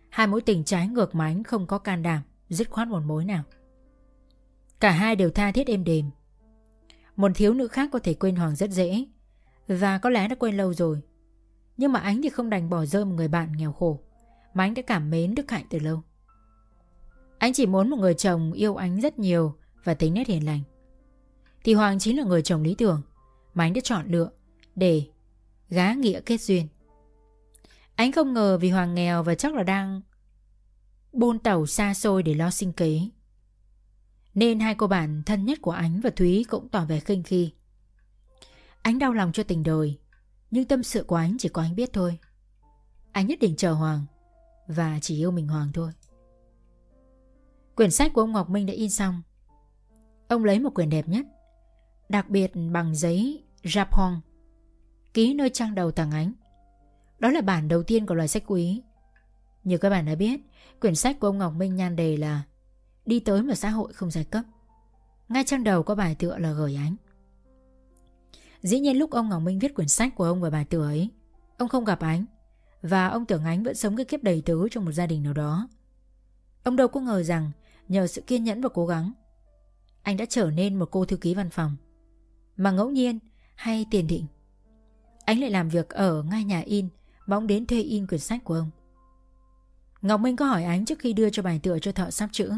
Speaker 1: Hai mối tình trái ngược mà ánh không có can đảm Dứt khoát một mối nào. Cả hai đều tha thiết êm đềm. Một thiếu nữ khác có thể quên Hoàng rất dễ. Và có lẽ đã quên lâu rồi. Nhưng mà ánh thì không đành bỏ rơi một người bạn nghèo khổ. Mà anh đã cảm mến Đức Hạnh từ lâu. Anh chỉ muốn một người chồng yêu anh rất nhiều Và tính nét hiền lành. Thì Hoàng chính là người chồng lý tưởng. Mà anh đã chọn lựa để gá nghĩa kết duyên. Anh không ngờ vì Hoàng nghèo và chắc là đang bôn tàu xa xôi để lo sinh kế. Nên hai cô bạn thân nhất của Ánh và Thúy cũng tỏ vẻ khinh khi. Ánh đau lòng cho tình đời, nhưng tâm sự của Ánh chỉ có Ánh biết thôi. Ánh nhất định chờ Hoàng và chỉ yêu mình Hoàng thôi. Quyển sách của ông Ngọc Minh đã in xong. Ông lấy một quyển đẹp nhất đặc biệt bằng giấy Japon, ký nơi trang đầu tàng ánh. Đó là bản đầu tiên của loài sách quý. Như các bạn đã biết, quyển sách của ông Ngọc Minh nhan đề là Đi tới một xã hội không giai cấp. Ngay trang đầu có bài tựa là gửi ánh. Dĩ nhiên lúc ông Ngọc Minh viết quyển sách của ông và bài tựa ấy, ông không gặp ánh, và ông tưởng ánh vẫn sống cái kiếp đầy tứ trong một gia đình nào đó. Ông đâu có ngờ rằng nhờ sự kiên nhẫn và cố gắng, anh đã trở nên một cô thư ký văn phòng mà ngẫu nhiên hay tiền định. Anh lại làm việc ở ngay nhà in mà ông đến thuê in quyển sách của ông. Ngọc Minh có hỏi ánh trước khi đưa cho bài tựa cho thợ sắp chữ.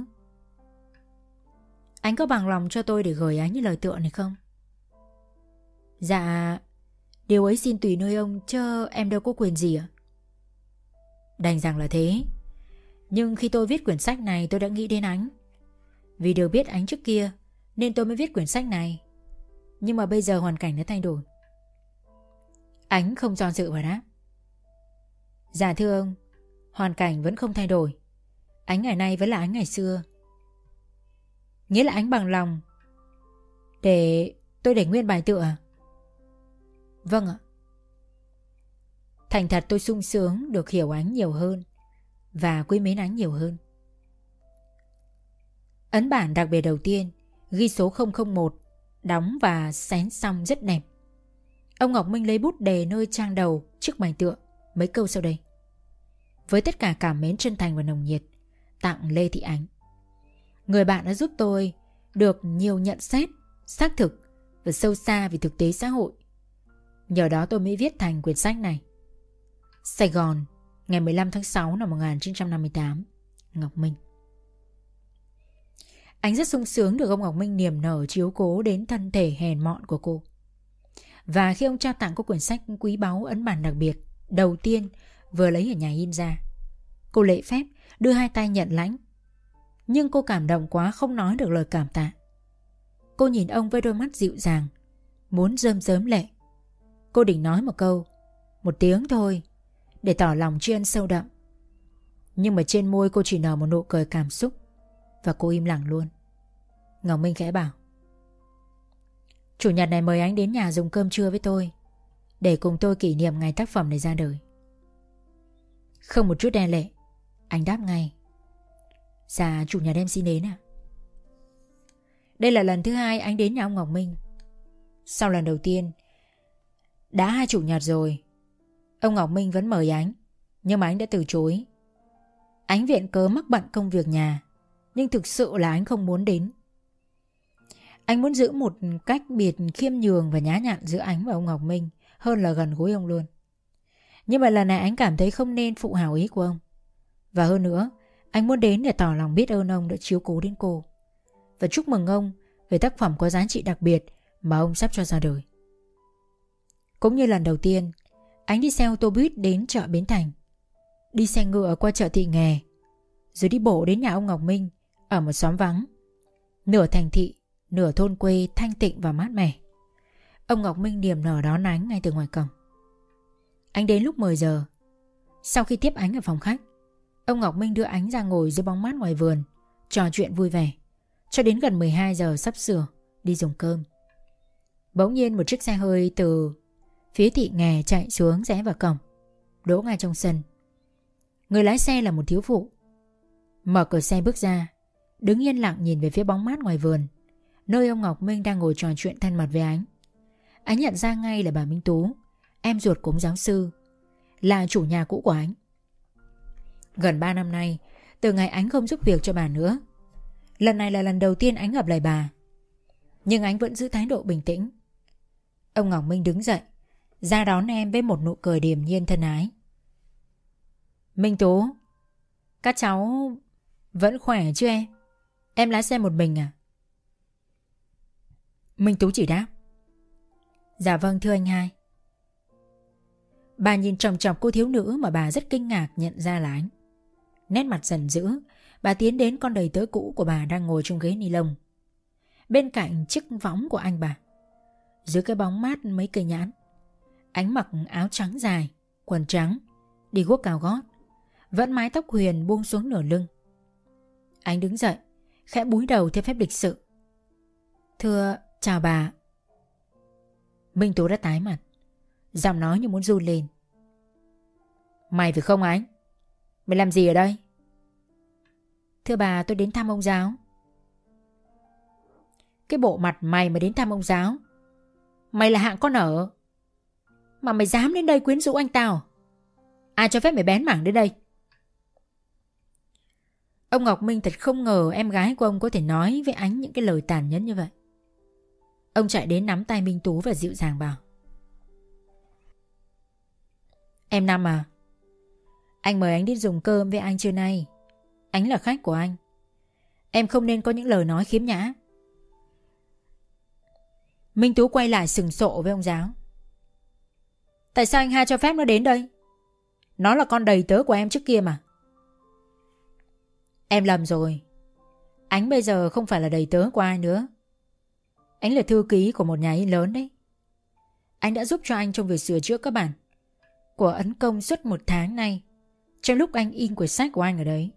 Speaker 1: Anh có bằng lòng cho tôi để gửi anh những lời tựa này không? Dạ, điều ấy xin tùy nơi ông chứ em đâu có quyền gì ạ. Đành rằng là thế. Nhưng khi tôi viết quyển sách này tôi đã nghĩ đến anh. Vì đều biết anh trước kia nên tôi mới viết quyển sách này. Nhưng mà bây giờ hoàn cảnh đã thay đổi Ánh không do dự và đáp Dạ thưa ông Hoàn cảnh vẫn không thay đổi Ánh ngày nay vẫn là ánh ngày xưa Nghĩa là ánh bằng lòng. Để tôi để nguyên bài tựa à? Vâng ạ. Thành thật tôi sung sướng được hiểu ánh nhiều hơn Và quý mến ánh nhiều hơn. Ấn bản đặc biệt đầu tiên, Ghi số 001 Đóng và xén xong rất đẹp. Ông Ngọc Minh lấy bút đề nơi trang đầu Trước bài tựa Mấy câu sau đây. Với tất cả cảm mến chân thành và nồng nhiệt, Tặng Lê Thị Ánh. Người bạn đã giúp tôi Được nhiều nhận xét Xác thực và sâu xa về thực tế xã hội Nhờ đó tôi mới viết thành quyển sách này Sài Gòn Ngày 15 tháng 6 năm 1958 Ngọc Minh anh rất sung sướng được ông Ngọc Minh niềm nở chiếu cố đến thân thể hèn mọn của cô. Và khi ông trao tặng cô quyển sách quý báu ấn bản đặc biệt, đầu tiên vừa lấy ở nhà in ra, cô lễ phép đưa hai tay nhận lãnh. Nhưng cô cảm động quá không nói được lời cảm tạ. Cô nhìn ông với đôi mắt dịu dàng, muốn rơm rớm lệ. Cô định nói một câu, một tiếng thôi, để tỏ lòng tri ân sâu đậm. Nhưng mà trên môi cô chỉ nở một nụ cười cảm xúc và cô im lặng luôn Ngọc Minh khẽ bảo Chủ nhật này mời anh đến nhà dùng cơm trưa với tôi Để cùng tôi kỷ niệm ngày tác phẩm này ra đời Không một chút đe lệ Anh đáp ngay Dạ chủ nhà đem xin đến à Đây là lần thứ hai anh đến nhà ông Ngọc Minh. Sau lần đầu tiên,
Speaker 2: Đã hai chủ nhật rồi. Ông Ngọc Minh vẫn mời ánh Nhưng mà anh đã từ chối. Ánh viện cớ mắc bận công việc nhà, Nhưng thực sự là anh không muốn đến. Anh muốn giữ một cách biệt khiêm nhường và nhã nhặn giữa anh và ông Ngọc Minh Hơn là gần gũi ông luôn. Nhưng mà lần này anh cảm thấy không nên phụ hào ý của ông. Và hơn nữa anh muốn đến để tỏ lòng biết ơn ông đã chiếu cố đến cô. Và chúc mừng ông Về tác phẩm có giá trị đặc biệt Mà ông sắp cho ra đời. Cũng như lần đầu tiên Anh đi xe ô tô buýt đến chợ Bến Thành. Đi xe ngựa qua chợ thị nghè, Rồi đi bộ đến nhà ông Ngọc Minh Ở một xóm vắng Nửa thành thị Nửa thôn quê thanh tịnh và mát mẻ. Ông Ngọc Minh niềm nở đón ánh ngay từ ngoài cổng. Anh đến lúc 10 giờ. Sau khi tiếp ánh ở phòng khách Ông Ngọc Minh đưa ánh ra ngồi dưới bóng mát ngoài vườn. Trò chuyện vui vẻ. Cho đến gần 12 giờ sắp sửa, Đi dùng cơm. Bỗng nhiên một chiếc xe hơi từ Phía thị nghè chạy xuống rẽ vào cổng. Đỗ ngay trong sân. Người lái xe là một thiếu phụ. Mở cửa xe bước ra, Đứng yên lặng nhìn về phía bóng mát ngoài vườn, Nơi ông Ngọc Minh đang ngồi trò chuyện thân mật với ánh. Ánh nhận ra ngay là bà Minh Tú, Em ruột của ông giáo sư, Là chủ nhà cũ của ánh. Gần 3 năm nay, Từ ngày ánh không giúp việc cho bà nữa. Lần này là lần đầu tiên ánh gặp lại bà. Nhưng ánh vẫn giữ thái độ bình tĩnh. Ông Ngọc Minh đứng dậy, Ra đón em với một nụ cười điềm nhiên thân ái. Minh Tú, Các cháu vẫn khỏe chứ em? Em lái xe một mình à? Minh Tú chỉ đáp. Dạ vâng thưa anh hai. Bà nhìn chồng trọc cô thiếu nữ mà bà rất kinh ngạc nhận ra là anh Nét mặt dần dữ. Bà tiến đến con đầy tớ cũ của bà đang ngồi trong ghế ni lông. Bên cạnh chiếc võng của anh bà. Dưới cái bóng mát mấy cây nhãn. Ánh mặc áo trắng dài, Quần trắng, Đi guốc cao gót. Vẫn mái tóc huyền buông xuống nửa lưng. Anh đứng dậy, Khẽ búi đầu theo phép lịch sự. Thưa, chào bà. Minh Tú đã tái mặt. Giọng nói như muốn run lên. Mày phải không anh Mày làm gì ở đây? Thưa bà tôi đến thăm ông giáo. Cái bộ mặt mày mà đến thăm ông giáo Mày là hạng con ở. Mà mày dám đến đây quyến rũ anh tao. Ai cho phép mày bén mảng đến đây? Ông Ngọc Minh thật không ngờ em gái của ông có thể nói với ánh những cái lời tàn nhẫn như vậy. Ông chạy đến nắm tay Minh Tú và dịu dàng bảo. Em Năm à, anh mời anh đi dùng cơm với anh trưa nay. Anh là khách của anh. Em không nên có những lời nói khiếm nhã. Minh Tú quay lại sừng sộ với ông giáo. Tại sao anh hai cho phép nó đến đây? Nó là con đầy tớ của em trước kia mà. Em lầm rồi. Ánh bây giờ không phải là đầy tớ của ai nữa. Anh là thư ký của một nhà in lớn đấy. Anh đã giúp cho anh trong việc sửa chữa các bản của ấn công suốt một tháng nay trong lúc anh in quyển sách của anh ở đấy.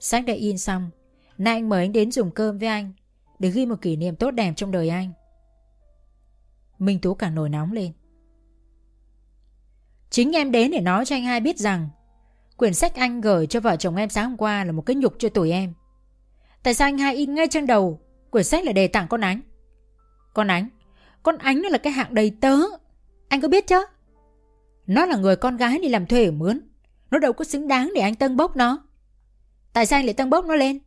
Speaker 2: Sách đã in xong, nay anh mời anh đến dùng cơm với anh để ghi một kỷ niệm tốt đẹp trong đời anh. Minh Tú càng nổi nóng lên. Chính em đến để nói cho anh hai biết rằng quyển sách anh gửi cho vợ chồng em sáng hôm qua là một cái nhục cho tuổi em. Tại sao anh hai in ngay trên đầu quyển sách là đề tặng con ánh? Con ánh, con ánh nó là cái hạng đầy tớ. Anh có biết chứ? Nó là người con gái đi làm thuê ở mướn. Nó đâu có xứng đáng để anh tân bốc nó. Tại sao anh lại tân bốc nó lên?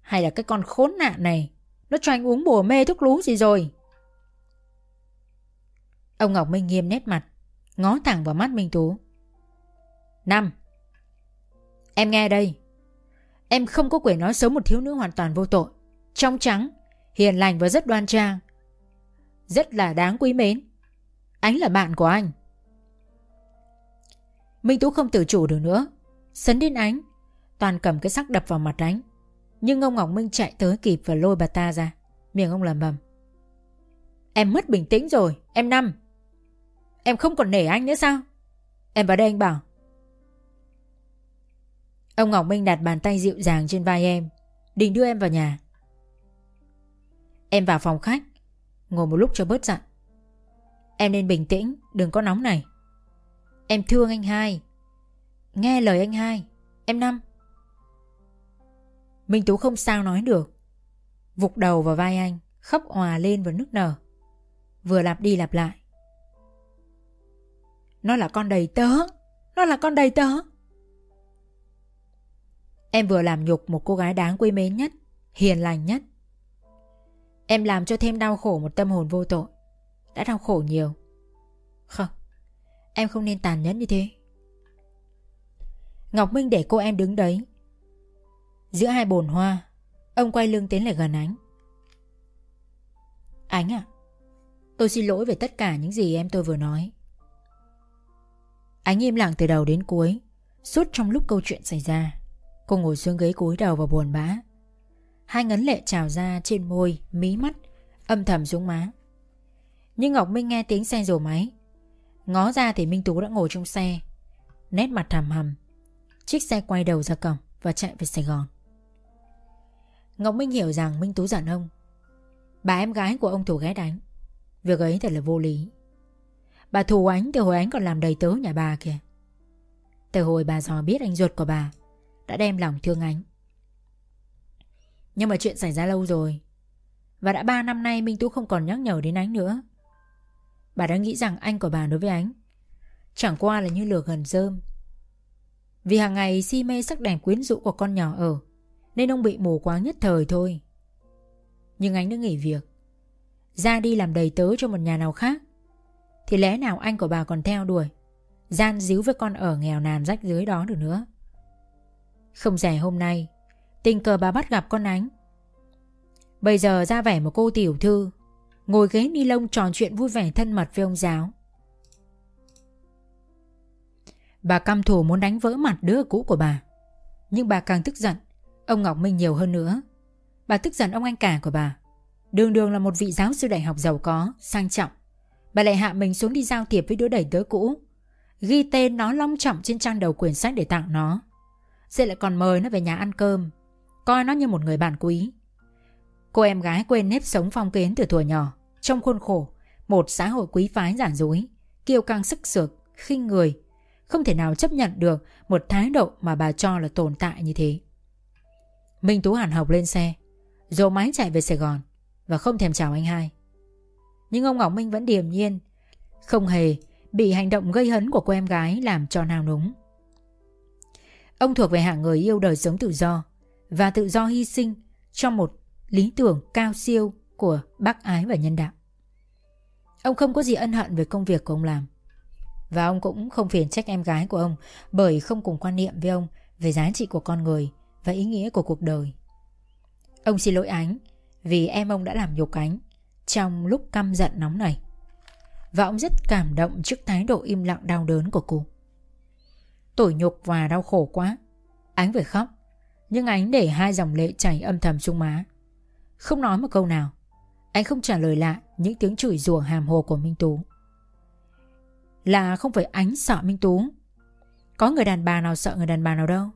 Speaker 2: Hay là cái con khốn nạn này, nó cho anh uống bùa mê thuốc lú gì rồi? Ông Ngọc Minh nghiêm nét mặt, Ngó thẳng vào mắt Minh Tú Năm, Em nghe đây Em không có quyền nói xấu một thiếu nữ hoàn toàn vô tội, Trong trắng, Hiền lành và rất đoan trang Rất là đáng quý mến Anh là bạn của anh Minh Tú không tự chủ được nữa. Sấn đến ánh, Toàn cầm cái sắc đập vào mặt ánh. Nhưng ông Ngọc Minh chạy tới kịp và lôi bà ta ra. Miệng ông làm bầm Em mất bình tĩnh rồi, Em Năm Em không còn nể anh nữa sao? Em vào đây anh bảo. Ông Ngọc Minh đặt bàn tay dịu dàng trên vai em, Định đưa em vào nhà. Em vào phòng khách, Ngồi một lúc cho bớt giận. Em nên bình tĩnh, Đừng có nóng này. Em thương anh hai. Nghe lời anh hai, Em năm. Minh Tú không sao nói được. Vụt đầu vào vai anh, Khóc òa lên và nức nở. Vừa lặp đi lặp lại. Nó là con đầy tớ, Nó là con đầy tớ. Em vừa làm nhục một cô gái đáng quý mến nhất, Hiền lành nhất. Em làm cho thêm đau khổ một tâm hồn vô tội. Đã đau khổ nhiều. Không. Em không nên tàn nhẫn như thế. Ngọc Minh để cô em đứng đấy. Giữa hai bồn hoa Ông quay lưng tiến lại gần ánh. Ánh à Tôi xin lỗi về tất cả những gì em tôi vừa nói. Ánh im lặng từ đầu đến cuối Suốt trong lúc câu chuyện xảy ra. Cô ngồi xuống ghế cúi đầu và buồn bã. Hai ngấn lệ trào ra trên môi, mí mắt, âm thầm xuống má. Nhưng Ngọc Minh nghe tiếng xe rổ máy Ngó ra thì Minh Tú đã ngồi trong xe. Nét mặt thầm hầm Chiếc xe quay đầu ra cổng và chạy về Sài Gòn. Ngọc Minh hiểu rằng Minh Tú giận ông. Bà em gái của ông thủ ghét đánh Việc ấy thật là vô lý. Bà thù ánh từ hồi ánh còn làm đầy tớ nhà bà kìa. Từ hồi bà dò biết anh ruột của bà, Đã đem lòng thương ánh. Nhưng mà chuyện xảy ra lâu rồi. Và đã ba năm nay Minh Tú không còn nhắc nhở đến ánh nữa. Bà đã nghĩ rằng anh của bà đối với ánh. Chẳng qua là như lửa gần rơm. Vì hàng ngày si mê sắc đẹp quyến rũ của con nhỏ ở, Nên ông bị mù quáng nhất thời thôi. Nhưng anh đã nghỉ việc. Ra đi làm đầy tớ cho một nhà nào khác. Thì lẽ nào anh của bà còn theo đuổi, Gian díu với con ở nghèo nàn rách dưới đó được nữa? Không rẻ hôm nay, Tình cờ bà bắt gặp con ánh. Bây giờ ra vẻ một cô tiểu thư Ngồi ghế ni lông trò chuyện vui vẻ thân mật với ông giáo. Bà căm thù muốn đánh vỡ mặt đứa cũ của bà. Nhưng bà càng tức giận. Ông Ngọc Minh nhiều hơn nữa. Bà tức giận ông anh cả của bà. Đường đường là một vị giáo sư đại học giàu có, Sang trọng. Bà lại hạ mình xuống đi giao thiệp với đứa đẩy tớ cũ. Ghi tên nó long trọng trên trang đầu quyển sách để tặng nó. Rồi lại còn mời nó về nhà ăn cơm. Coi nó như một người bạn quý. Cô em gái quên nếp sống phong kiến từ tuổi nhỏ. Trong khuôn khổ Một xã hội quý phái giản dối Kiêu căng sức sược, khinh người Không thể nào chấp nhận được Một thái độ mà bà cho là tồn tại như thế. Minh Tú hẳn học lên xe Dồ máy chạy về Sài Gòn Và không thèm chào anh hai. Nhưng ông Ngọc Minh vẫn điềm nhiên Không hề bị hành động gây hấn của cô em gái làm cho nào núng. Ông thuộc về hạng người yêu đời sống tự do Và tự do hy sinh Trong một lý tưởng cao siêu của bác ái và nhân đạo. Ông không có gì ân hận về công việc của ông làm. Và ông cũng không phiền trách em gái của ông bởi không cùng quan niệm với ông về giá trị của con người và ý nghĩa của cuộc đời. Ông xin lỗi Ánh vì em ông đã làm nhục Ánh trong lúc căm giận nóng này. Và ông rất cảm động trước thái độ im lặng đau đớn của cô. Tủi nhục và đau khổ quá. Ánh phải khóc, nhưng Ánh để hai dòng lệ chảy âm thầm xuống má. Không nói một câu nào anh không trả lời lại những tiếng chửi rủa hàm hồ của Minh Tú. Là không phải ánh sợ Minh Tú. Có người đàn bà nào sợ người đàn bà nào đâu.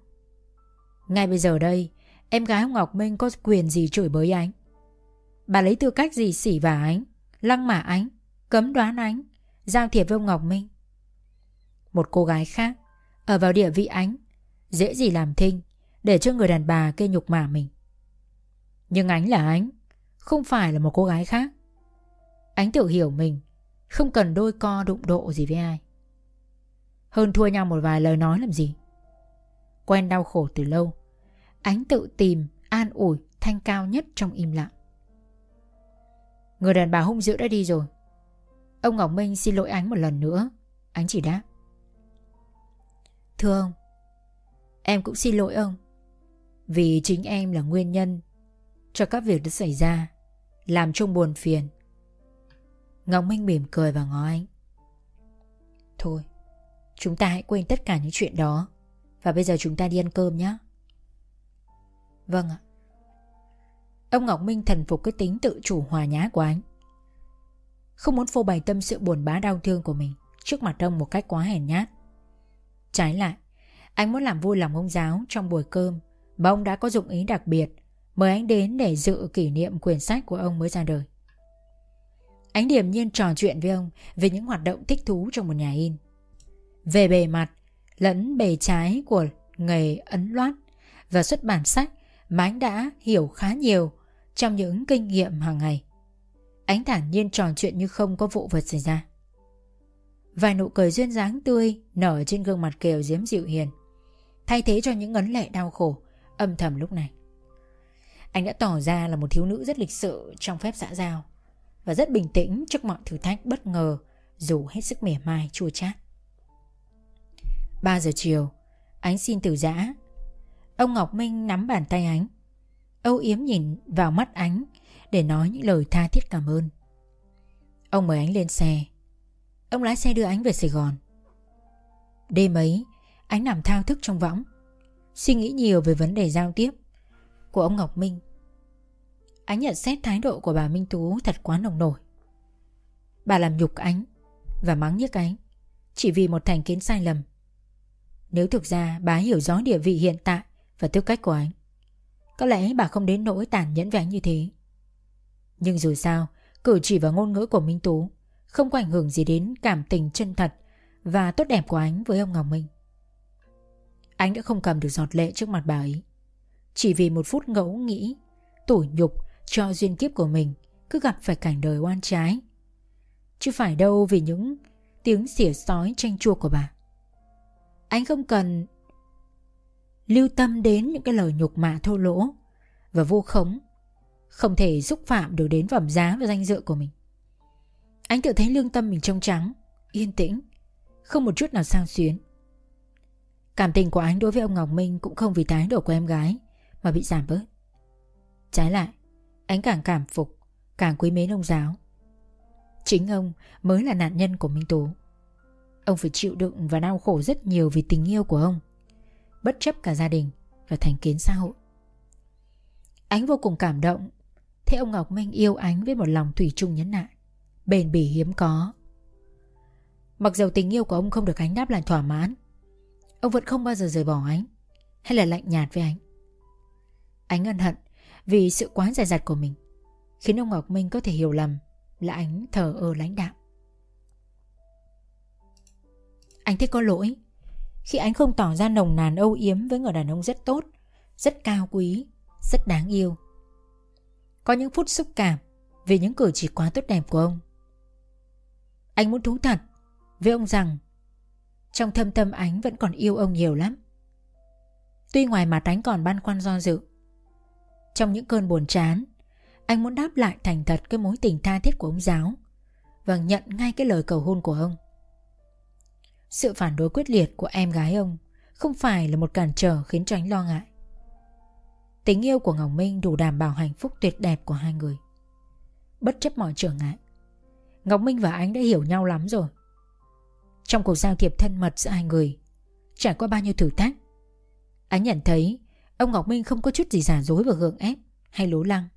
Speaker 2: Ngay bây giờ đây, Em gái ông Ngọc Minh có quyền gì chửi bới anh? Bà lấy tư cách gì xỉ vả ánh Lăng mả ánh Cấm đoán ánh Giao thiệp với ông Ngọc Minh? Một cô gái khác Ở vào địa vị ánh Dễ gì làm thinh Để cho người đàn bà kê nhục mả mình. Nhưng Ánh là Ánh không phải là một cô gái khác. Ánh tự hiểu mình, Không cần đôi co đụng độ gì với ai. Hơn thua nhau một vài lời nói làm gì? Quen đau khổ từ lâu, Ánh tự tìm, An ủi, thanh cao nhất trong im lặng. Người đàn bà hung dữ đã đi rồi. Ông Ngọc Minh xin lỗi Ánh một lần nữa. Ánh chỉ đáp. Thưa ông, Em cũng xin lỗi ông, Vì chính em là nguyên nhân cho các việc đã xảy ra, Làm trông buồn phiền. Ngọc Minh mỉm cười và ngó anh. Thôi, Chúng ta hãy quên tất cả những chuyện đó Và bây giờ chúng ta đi ăn cơm nhé. Vâng ạ. Ông Ngọc Minh thần phục cái tính tự chủ hòa nhã của anh. Không muốn phô bày tâm sự buồn bã đau thương của mình Trước mặt ông một cách quá hèn nhát. Trái lại, Anh muốn làm vui lòng ông giáo trong buổi cơm Mà ông đã có dụng ý đặc biệt mời anh đến để dự kỷ niệm quyển sách của ông mới ra đời. Ánh điểm nhiên trò chuyện với ông về những hoạt động thích thú trong một nhà in. Về bề mặt, lẫn bề trái của nghề ấn loát và xuất bản sách mà anh đã hiểu khá nhiều trong những kinh nghiệm hàng ngày. Ánh thản nhiên trò chuyện như không có vụ vật xảy ra. Vài nụ cười duyên dáng tươi nở trên gương mặt kiều diễm dịu hiền Thay thế cho những ấn lệ đau khổ Âm thầm lúc này anh đã tỏ ra là một thiếu nữ rất lịch sự Trong phép xã giao Và rất bình tĩnh trước mọi thử thách bất ngờ, Dù hết sức mỉa mai, chua chát. 3 giờ chiều, Ánh xin từ giã. Ông Ngọc Minh nắm bàn tay ánh, Âu Yếm nhìn vào mắt ánh Để nói những lời tha thiết cảm ơn. Ông mời ánh lên xe. Ông lái xe đưa ánh về Sài Gòn. Đêm ấy, Ánh nằm thao thức trong võng, Suy nghĩ nhiều về vấn đề giao tiếp. Của ông Ngọc Minh. Ánh nhận xét thái độ của bà Minh Tú Thật quá nồng nổi. Bà làm nhục ánh Và mắng nhức ánh Chỉ vì một thành kiến sai lầm. Nếu thực ra bà hiểu rõ địa vị hiện tại Và tư cách của ánh, Có lẽ bà không đến nỗi tàn nhẫn với ánh như thế. Nhưng dù sao Cử chỉ và ngôn ngữ của Minh Tú Không có ảnh hưởng gì đến cảm tình chân thật Và tốt đẹp của ánh với ông Ngọc Minh. Ánh đã không cầm được giọt lệ trước mặt bà ấy. Chỉ vì một phút ngẫu nghĩ Tủi nhục cho duyên kiếp của mình Cứ gặp phải cảnh đời oan trái Chứ phải đâu vì những tiếng xỉa sói tranh chua của bà Anh không cần lưu tâm đến những cái lời nhục mạ thô lỗ và vô khống không thể xúc phạm được đến phẩm giá và danh dự của mình. Anh tự thấy lương tâm mình trong trắng, yên tĩnh, không một chút nào sao xuyến. Cảm tình của anh đối với ông Ngọc Minh cũng không vì thái độ của em gái mà bị giảm bớt. Trái lại, anh càng cảm phục, càng quý mến ông giáo. Chính ông mới là nạn nhân của Minh Tú. Ông phải chịu đựng và đau khổ rất nhiều vì tình yêu của ông, bất chấp cả gia đình và thành kiến xã hội. Ánh vô cùng cảm động thấy ông Ngọc Minh yêu ánh với một lòng thủy chung nhấn nại Bền bỉ hiếm có Mặc dù tình yêu của ông không được ánh đáp lại thỏa mãn Ông vẫn không bao giờ rời bỏ ánh Hay là lạnh nhạt với ánh Ánh ân hận Vì sự quá dài dặt của mình, Khiến ông Ngọc Minh có thể hiểu lầm Là ánh thờ ơ lãnh đạo Anh thấy có lỗi. Khi anh không tỏ ra nồng nàn âu yếm Với người đàn ông rất tốt, Rất cao quý, Rất đáng yêu. Có những phút xúc cảm Vì những cử chỉ quá tốt đẹp của ông. Anh muốn thú thật Với ông rằng Trong thâm tâm ánh vẫn còn yêu ông nhiều lắm. Tuy ngoài mặt ánh còn băn khoăn do dự trong những cơn buồn chán. Anh muốn đáp lại thành thật cái mối tình tha thiết của ông giáo. Và nhận ngay cái lời cầu hôn của ông. Sự phản đối quyết liệt của em gái ông Không phải là một cản trở khiến cho anh lo ngại. Tình yêu của Ngọc Minh đủ đảm bảo hạnh phúc tuyệt đẹp của hai người. Bất chấp mọi trở ngại, Ngọc Minh và anh đã hiểu nhau lắm rồi. Trong cuộc giao thiệp thân mật giữa hai người, Trải qua bao nhiêu thử thách, Anh nhận thấy Ông Ngọc Minh không có chút gì giả dối và gượng ép Hay lố lăng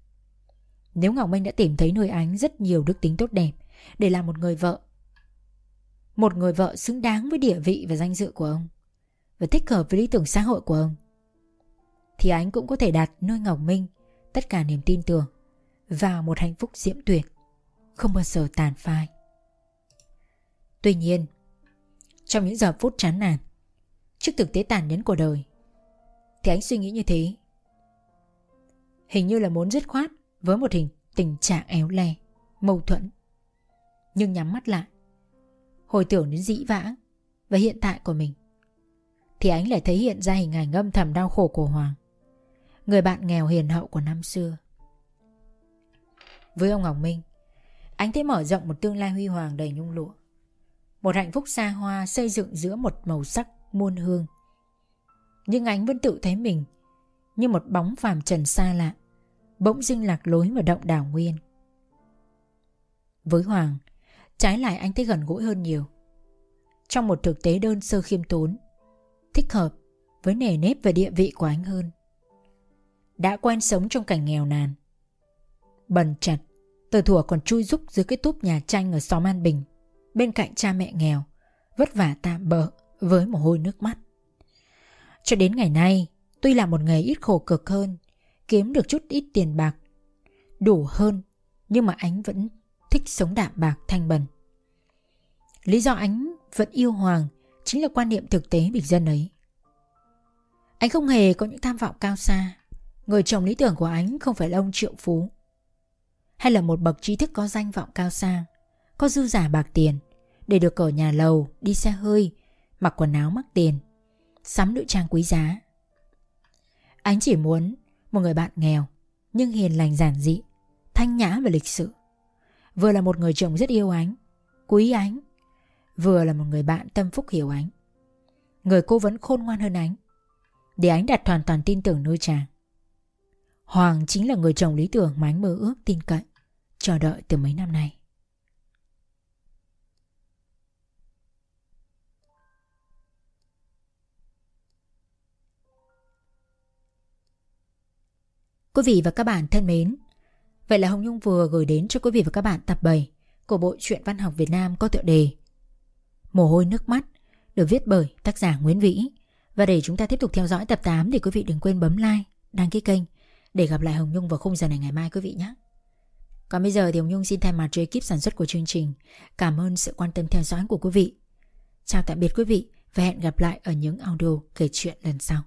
Speaker 2: Nếu Ngọc Minh đã tìm thấy nơi Ánh rất nhiều đức tính tốt đẹp Để làm một người vợ Một người vợ xứng đáng với địa vị và danh dự của ông Và thích hợp với lý tưởng xã hội của ông thì Ánh cũng có thể đặt nơi Ngọc Minh tất cả niềm tin tưởng vào một hạnh phúc diễm tuyệt, không bao giờ tàn phai. Tuy nhiên, trong những giờ phút chán nản, trước thực tế tàn nhẫn của đời, thì anh suy nghĩ như thế. Hình như là muốn dứt khoát với một hình tình trạng éo le, mâu thuẫn. Nhưng nhắm mắt lại, hồi tưởng đến dĩ vãng và hiện tại của mình, thì anh lại thấy hiện ra hình ảnh âm thầm đau khổ của Hoàng người bạn nghèo hiền hậu của năm xưa. Với ông Ngọc Minh, anh thấy mở rộng một tương lai huy hoàng đầy nhung lụa. Một hạnh phúc xa hoa xây dựng giữa một màu sắc muôn hương. Nhưng anh vẫn tự thấy mình như một bóng phàm trần xa lạ, bỗng dưng lạc lối và động đảo nguyên. Với Hoàng, trái lại anh thấy gần gũi hơn nhiều. Trong một thực tế đơn sơ khiêm tốn, thích hợp với nề nếp và địa vị của anh hơn đã quen sống trong cảnh nghèo nàn. Bần chặt, từ thủa còn chui rúc dưới cái túp nhà tranh ở xóm An Bình, bên cạnh cha mẹ nghèo, vất vả tạm bỡ với mồ hôi nước mắt. Cho đến ngày nay, tuy là một nghề ít khổ cực hơn, kiếm được chút ít tiền bạc, đủ hơn, nhưng mà ánh vẫn thích sống đạm bạc thanh bần. Lý do ánh vẫn yêu Hoàng chính là quan niệm thực tế bình dân ấy. Anh không hề có những tham vọng cao xa Người chồng lý tưởng của ánh không phải là ông triệu phú Hay là một bậc trí thức có danh vọng cao xa, Có dư giả bạc tiền
Speaker 1: để được ở nhà lầu, đi xe hơi, mặc quần áo mắc tiền, sắm nữ trang quý giá. Ánh chỉ muốn một người bạn nghèo nhưng hiền lành giản dị, thanh nhã và lịch sự. Vừa là một người chồng rất yêu ánh, quý ánh, vừa là một người bạn tâm phúc hiểu ánh. Người cô vẫn khôn ngoan hơn ánh, để ánh đặt hoàn toàn tin tưởng nuôi chàng. Hoàng chính là người chồng lý tưởng mà ánh mơ ước tin cậy, chờ đợi từ mấy năm nay. Quý vị và các bạn thân mến, vậy là Hồng Nhung vừa gửi đến cho quý vị và các bạn tập 7 của bộ truyện văn học Việt Nam có tựa đề Mồ hôi nước mắt được viết bởi tác giả Nguyễn Vĩ. Và để chúng ta tiếp tục theo dõi tập 8 thì quý vị đừng quên bấm like, đăng ký kênh để gặp lại Hồng Nhung vào khung giờ này ngày mai quý vị nhé. Còn bây giờ thì Hồng Nhung xin thay mặt cho ekip sản xuất của chương trình cảm ơn sự quan tâm theo dõi của quý vị. Chào tạm biệt quý vị và hẹn gặp lại ở những audio kể chuyện lần sau.